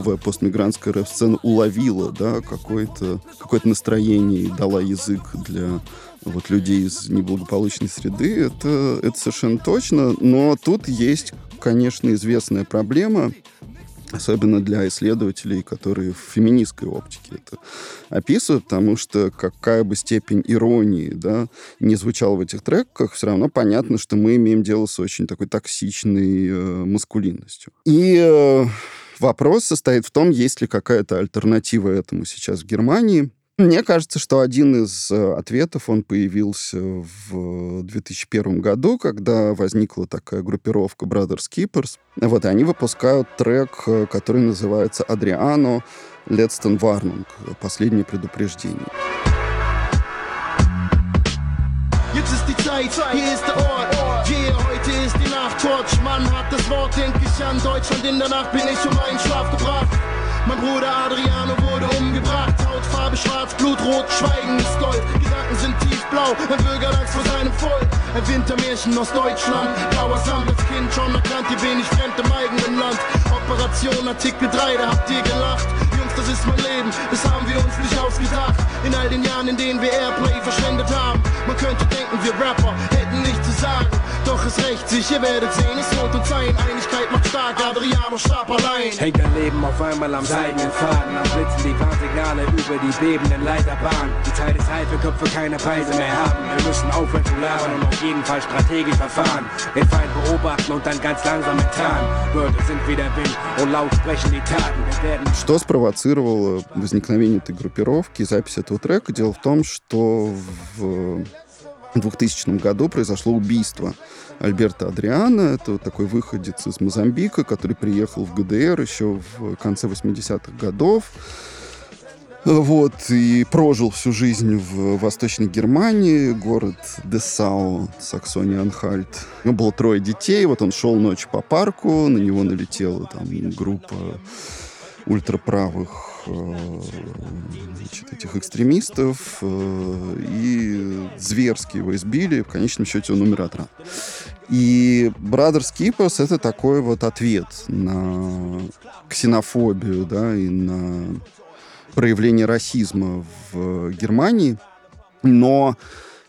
Новая постмигрантская рэп-сцена уловила да, какое-то какое настроение и дала язык для вот людей из неблагополучной среды, это, это совершенно точно. Но тут есть, конечно, известная проблема, особенно для исследователей, которые в феминистской оптике это описывают, потому что какая бы степень иронии да, не звучала в этих треках, все равно понятно, что мы имеем дело с очень такой токсичной э, маскулинностью. И э, вопрос состоит в том, есть ли какая-то альтернатива этому сейчас в Германии. Мне кажется, что один из э, ответов, он появился в 2001 году, когда возникла такая группировка Brothers Keepers. Вот, и они выпускают трек, э, который называется «Адриано Letzten Warnung» — «Последнее предупреждение». Jetzt ist die. Nacht. Torch, Mann hat das Wort, denk ich an Deutschland. In der Nacht bin ich um meinen Schlaf gebracht. Mein Bruder Adriano wurde umgebracht. Hautfarbe schwarz, Blutrot, Schweigen ist Gold. Gedanken sind tiefblau, mein Bürger vor seinem Volk. Ein Wintermärchen aus Deutschland. Blauer Sand als Kind schon erkannt, ihr wenig fremd im eigenen Land. Operation Artikel 3, da habt ihr gelacht. Das ist mein Leben, das haben wir uns nicht ausgedacht. In all den Jahren, in denen wir Airplay verschwendet haben. Man könnte denken, wir Rapper hätten nichts zu sagen. Doch es rächt sich, ihr werdet sehen, es lohnt uns ein. Einigkeit macht stark, Adriano starb allein. Hängt dein Leben auf einmal am seidenen Faden. Am Blitzen die Warnsignale über die bebenden Leiterbahnen. Die Zeit ist reif, wir Köpfe keine Preise mehr haben. Wir müssen aufhören zu labern und auf jeden Fall strategisch verfahren. Den Feind beobachten und dann ganz langsam mit Tarn. Wörter sind wie der Wind und laut sprechen die Taten. Wir werden Что спровоцировало возникновение этой группировки и запись этого трека? Дело в том, что в 2000 году произошло убийство Альберта Адриана. Это вот такой выходец из Мозамбика, который приехал в ГДР еще в конце 80-х годов. Вот, и прожил всю жизнь в Восточной Германии, город Десау, Саксония-Анхальт. У него было трое детей, вот он шел ночью по парку, на него налетела там группа ультраправых значит, этих экстремистов э, и зверски его избили. В конечном счете он умер от ран. И Brothers Keepers — это такой вот ответ на ксенофобию, да, и на проявление расизма в Германии. Но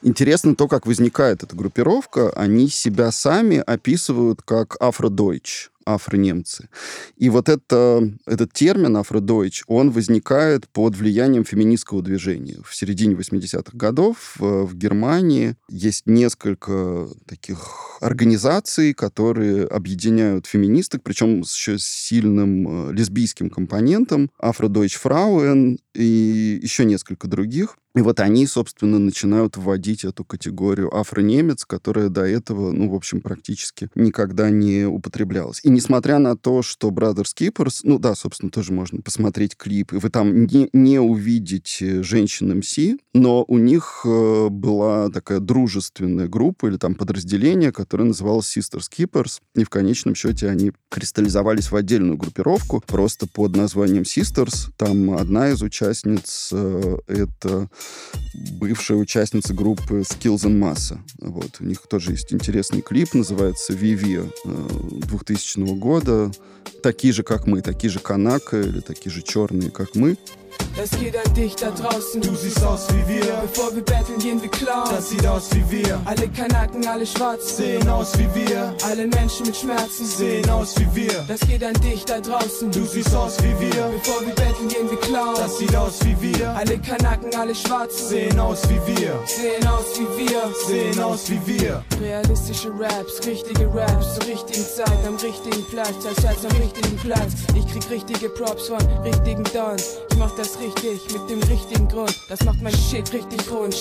интересно то, как возникает эта группировка. Они себя сами описывают как афродойч, афронемцы. И вот это, этот термин афродойч, он возникает под влиянием феминистского движения. В середине 80-х годов в, в Германии есть несколько таких организаций, которые объединяют феминисток, причем с еще сильным э, лесбийским компонентом. Афродойч Фрауен и еще несколько других. И вот они, собственно, начинают вводить эту категорию афронемец, которая до этого, ну, в общем, практически никогда не употреблялась. И несмотря на то, что Brothers Keepers, ну да, собственно, тоже можно посмотреть клип, и вы там не, не увидите женщин МС, но у них э, была такая дружественная группа или там подразделение, которое называлось Sisters Keepers, и в конечном счете они кристаллизовались в отдельную группировку, просто под названием Sisters. Там одна из участниц э, это бывшая участница группы Skills and Massa. Вот. У них тоже есть интересный клип, называется «Виви» 2000 года. Такие же, как мы, такие же канака или такие же черные, как мы. Es geht an dich da draußen. Du siehst aus wie wir. Bevor wir betteln, gehen wir klauen. Das sieht aus wie wir. Alle Kanaken, alle Schwarzen. Sehen aus wie wir. Alle Menschen mit Schmerzen. Sehen aus wie wir. Das geht an dich da draußen. Du siehst aus wie wir. Bevor wir betteln, gehen wir klauen. Das sieht aus wie wir. Alle Kanaken, alle Schwarzen. Sehen aus wie wir. Sehen aus wie wir. Sehen aus wie wir. Realistische Raps, richtige Raps zur richtigen Zeit, am richtigen Platz, als Herz am richtigen Platz. Ich krieg richtige Props von richtigen Dons. Ich mach das richtig mit dem richtigen Grund. Das macht mein Shit richtig rund.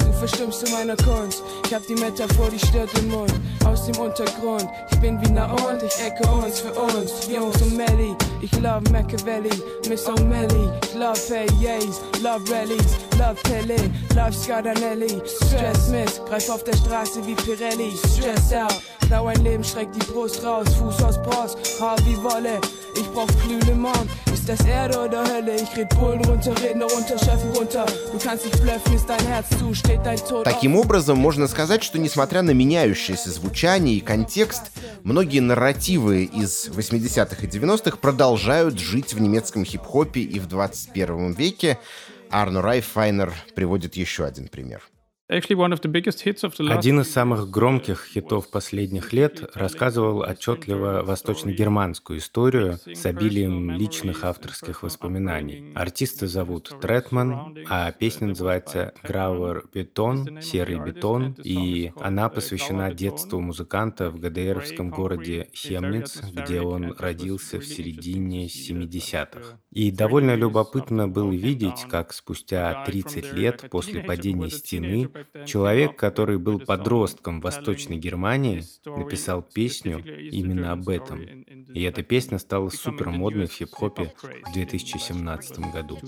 Du verstimmst zu meiner Kunst. Ich hab die Metaphor, die stört den Mund. Aus dem Untergrund. Ich bin wie und ich ecke uns für uns. Jungs und Melly. Ich love Machiavelli, Miss O'Malley. Ich love Yays, love Rallies, love Pele, love Scardanelli. Stress Miss, greif auf der Straße wie Pirelli. Stress out. Klau ein Leben, schreck die Brust raus, Fuß aus Bros, Haar wie Wolle. Ich brauch Glühle, Mann. Ist das Erde oder Hölle? Ich red Bullen runter, Redner runter, Schöffen runter. Du kannst nicht bluffen, ist dein Herz zu, steht dein Tod. Таким образом, можно сказать, что несмотря на меняющееся звучание и контекст, многие нарративы из 80-х и 90-х продолжают жить в немецком хип-хопе и в 21 веке. Арно Райфайнер приводит еще один пример. Один из самых громких хитов последних лет рассказывал отчетливо восточно-германскую историю с обилием личных авторских воспоминаний. Артиста зовут Третман, а песня называется «Грауэр бетон», «Серый бетон», и она посвящена детству музыканта в ГДРовском городе Хемниц, где он родился в середине 70-х. И довольно любопытно было видеть, как спустя 30 лет после падения стены Человек, который был подростком в Восточной Германии, написал песню именно об этом. И эта песня стала супер модной в хип-хопе в 2017 году.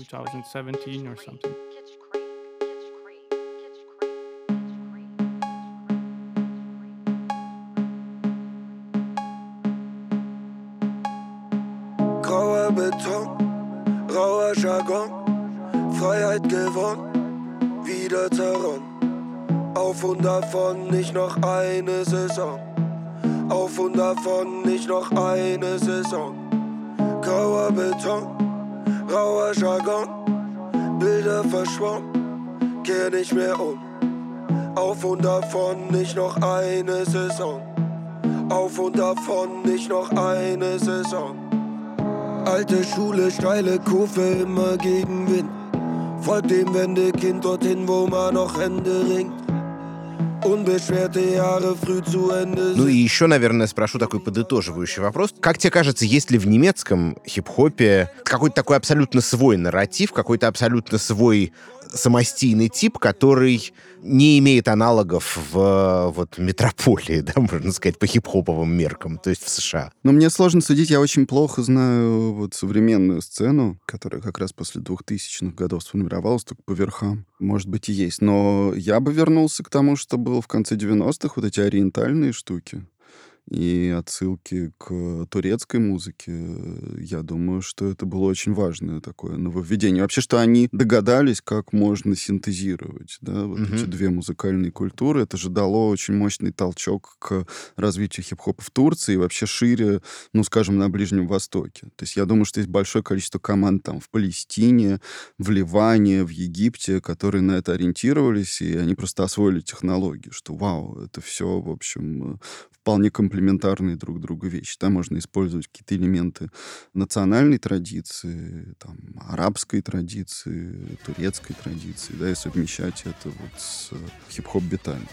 Auf und davon nicht noch eine Saison. Auf und davon nicht noch eine Saison. Grauer Beton, rauer Jargon, Bilder verschwommen, kehr nicht mehr um. Auf und davon nicht noch eine Saison. Auf und davon nicht noch eine Saison. Alte Schule, steile Kurve, immer gegen Wind. Folgt dem Wendekind dorthin, wo man noch Hände ringt. Ну и еще, наверное, спрошу такой подытоживающий вопрос. Как тебе кажется, есть ли в немецком хип-хопе какой-то такой абсолютно свой нарратив, какой-то абсолютно свой самостийный тип, который не имеет аналогов в вот, метрополии, да, можно сказать, по хип-хоповым меркам, то есть в США. Но мне сложно судить, я очень плохо знаю вот современную сцену, которая как раз после 2000-х годов сформировалась только по верхам. Может быть, и есть. Но я бы вернулся к тому, что было в конце 90-х, вот эти ориентальные штуки и отсылки к турецкой музыке, я думаю, что это было очень важное такое нововведение. Вообще, что они догадались, как можно синтезировать да, вот mm-hmm. эти две музыкальные культуры, это же дало очень мощный толчок к развитию хип-хопа в Турции и вообще шире, ну, скажем, на Ближнем Востоке. То есть я думаю, что есть большое количество команд там в Палестине, в Ливане, в Египте, которые на это ориентировались, и они просто освоили технологии, что вау, это все, в общем, вполне комплементарные друг другу вещи. Там можно использовать какие-то элементы национальной традиции, там, арабской традиции, турецкой традиции, да, и совмещать это вот с хип-хоп битами.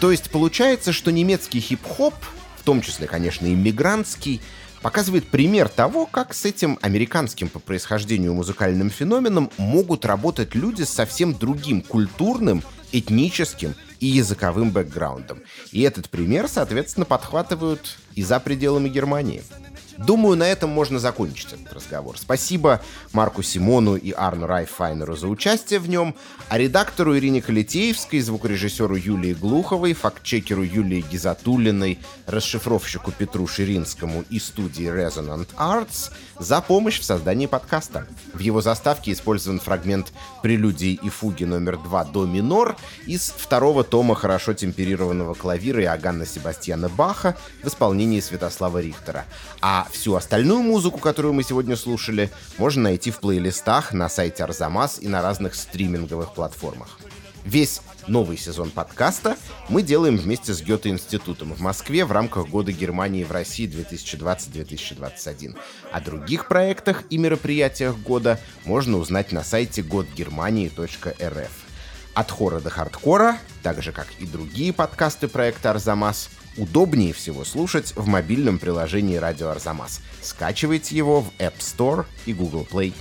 То есть получается, что немецкий хип-хоп, в том числе, конечно, иммигрантский, показывает пример того, как с этим американским по происхождению музыкальным феноменом могут работать люди с совсем другим культурным, этническим и языковым бэкграундом. И этот пример, соответственно, подхватывают и за пределами Германии. Думаю, на этом можно закончить этот разговор. Спасибо Марку Симону и Арну Райфайнеру за участие в нем, а редактору Ирине Калитеевской, звукорежиссеру Юлии Глуховой, фактчекеру Юлии Гизатулиной, расшифровщику Петру Ширинскому и студии Resonant Arts за помощь в создании подкаста. В его заставке использован фрагмент прелюдии и фуги номер 2 до минор из второго тома хорошо темперированного клавира Иоганна Себастьяна Баха в исполнении Святослава Рихтера. А всю остальную музыку, которую мы сегодня слушали, можно найти в плейлистах на сайте Арзамас и на разных стриминговых платформах. Весь новый сезон подкаста мы делаем вместе с Гёте-институтом в Москве в рамках Года Германии в России 2020-2021. О других проектах и мероприятиях года можно узнать на сайте godgermanii.rf. От хора до хардкора, так же как и другие подкасты проекта Арзамас, удобнее всего слушать в мобильном приложении Радио Арзамас. Скачивайте его в App Store и Google Play.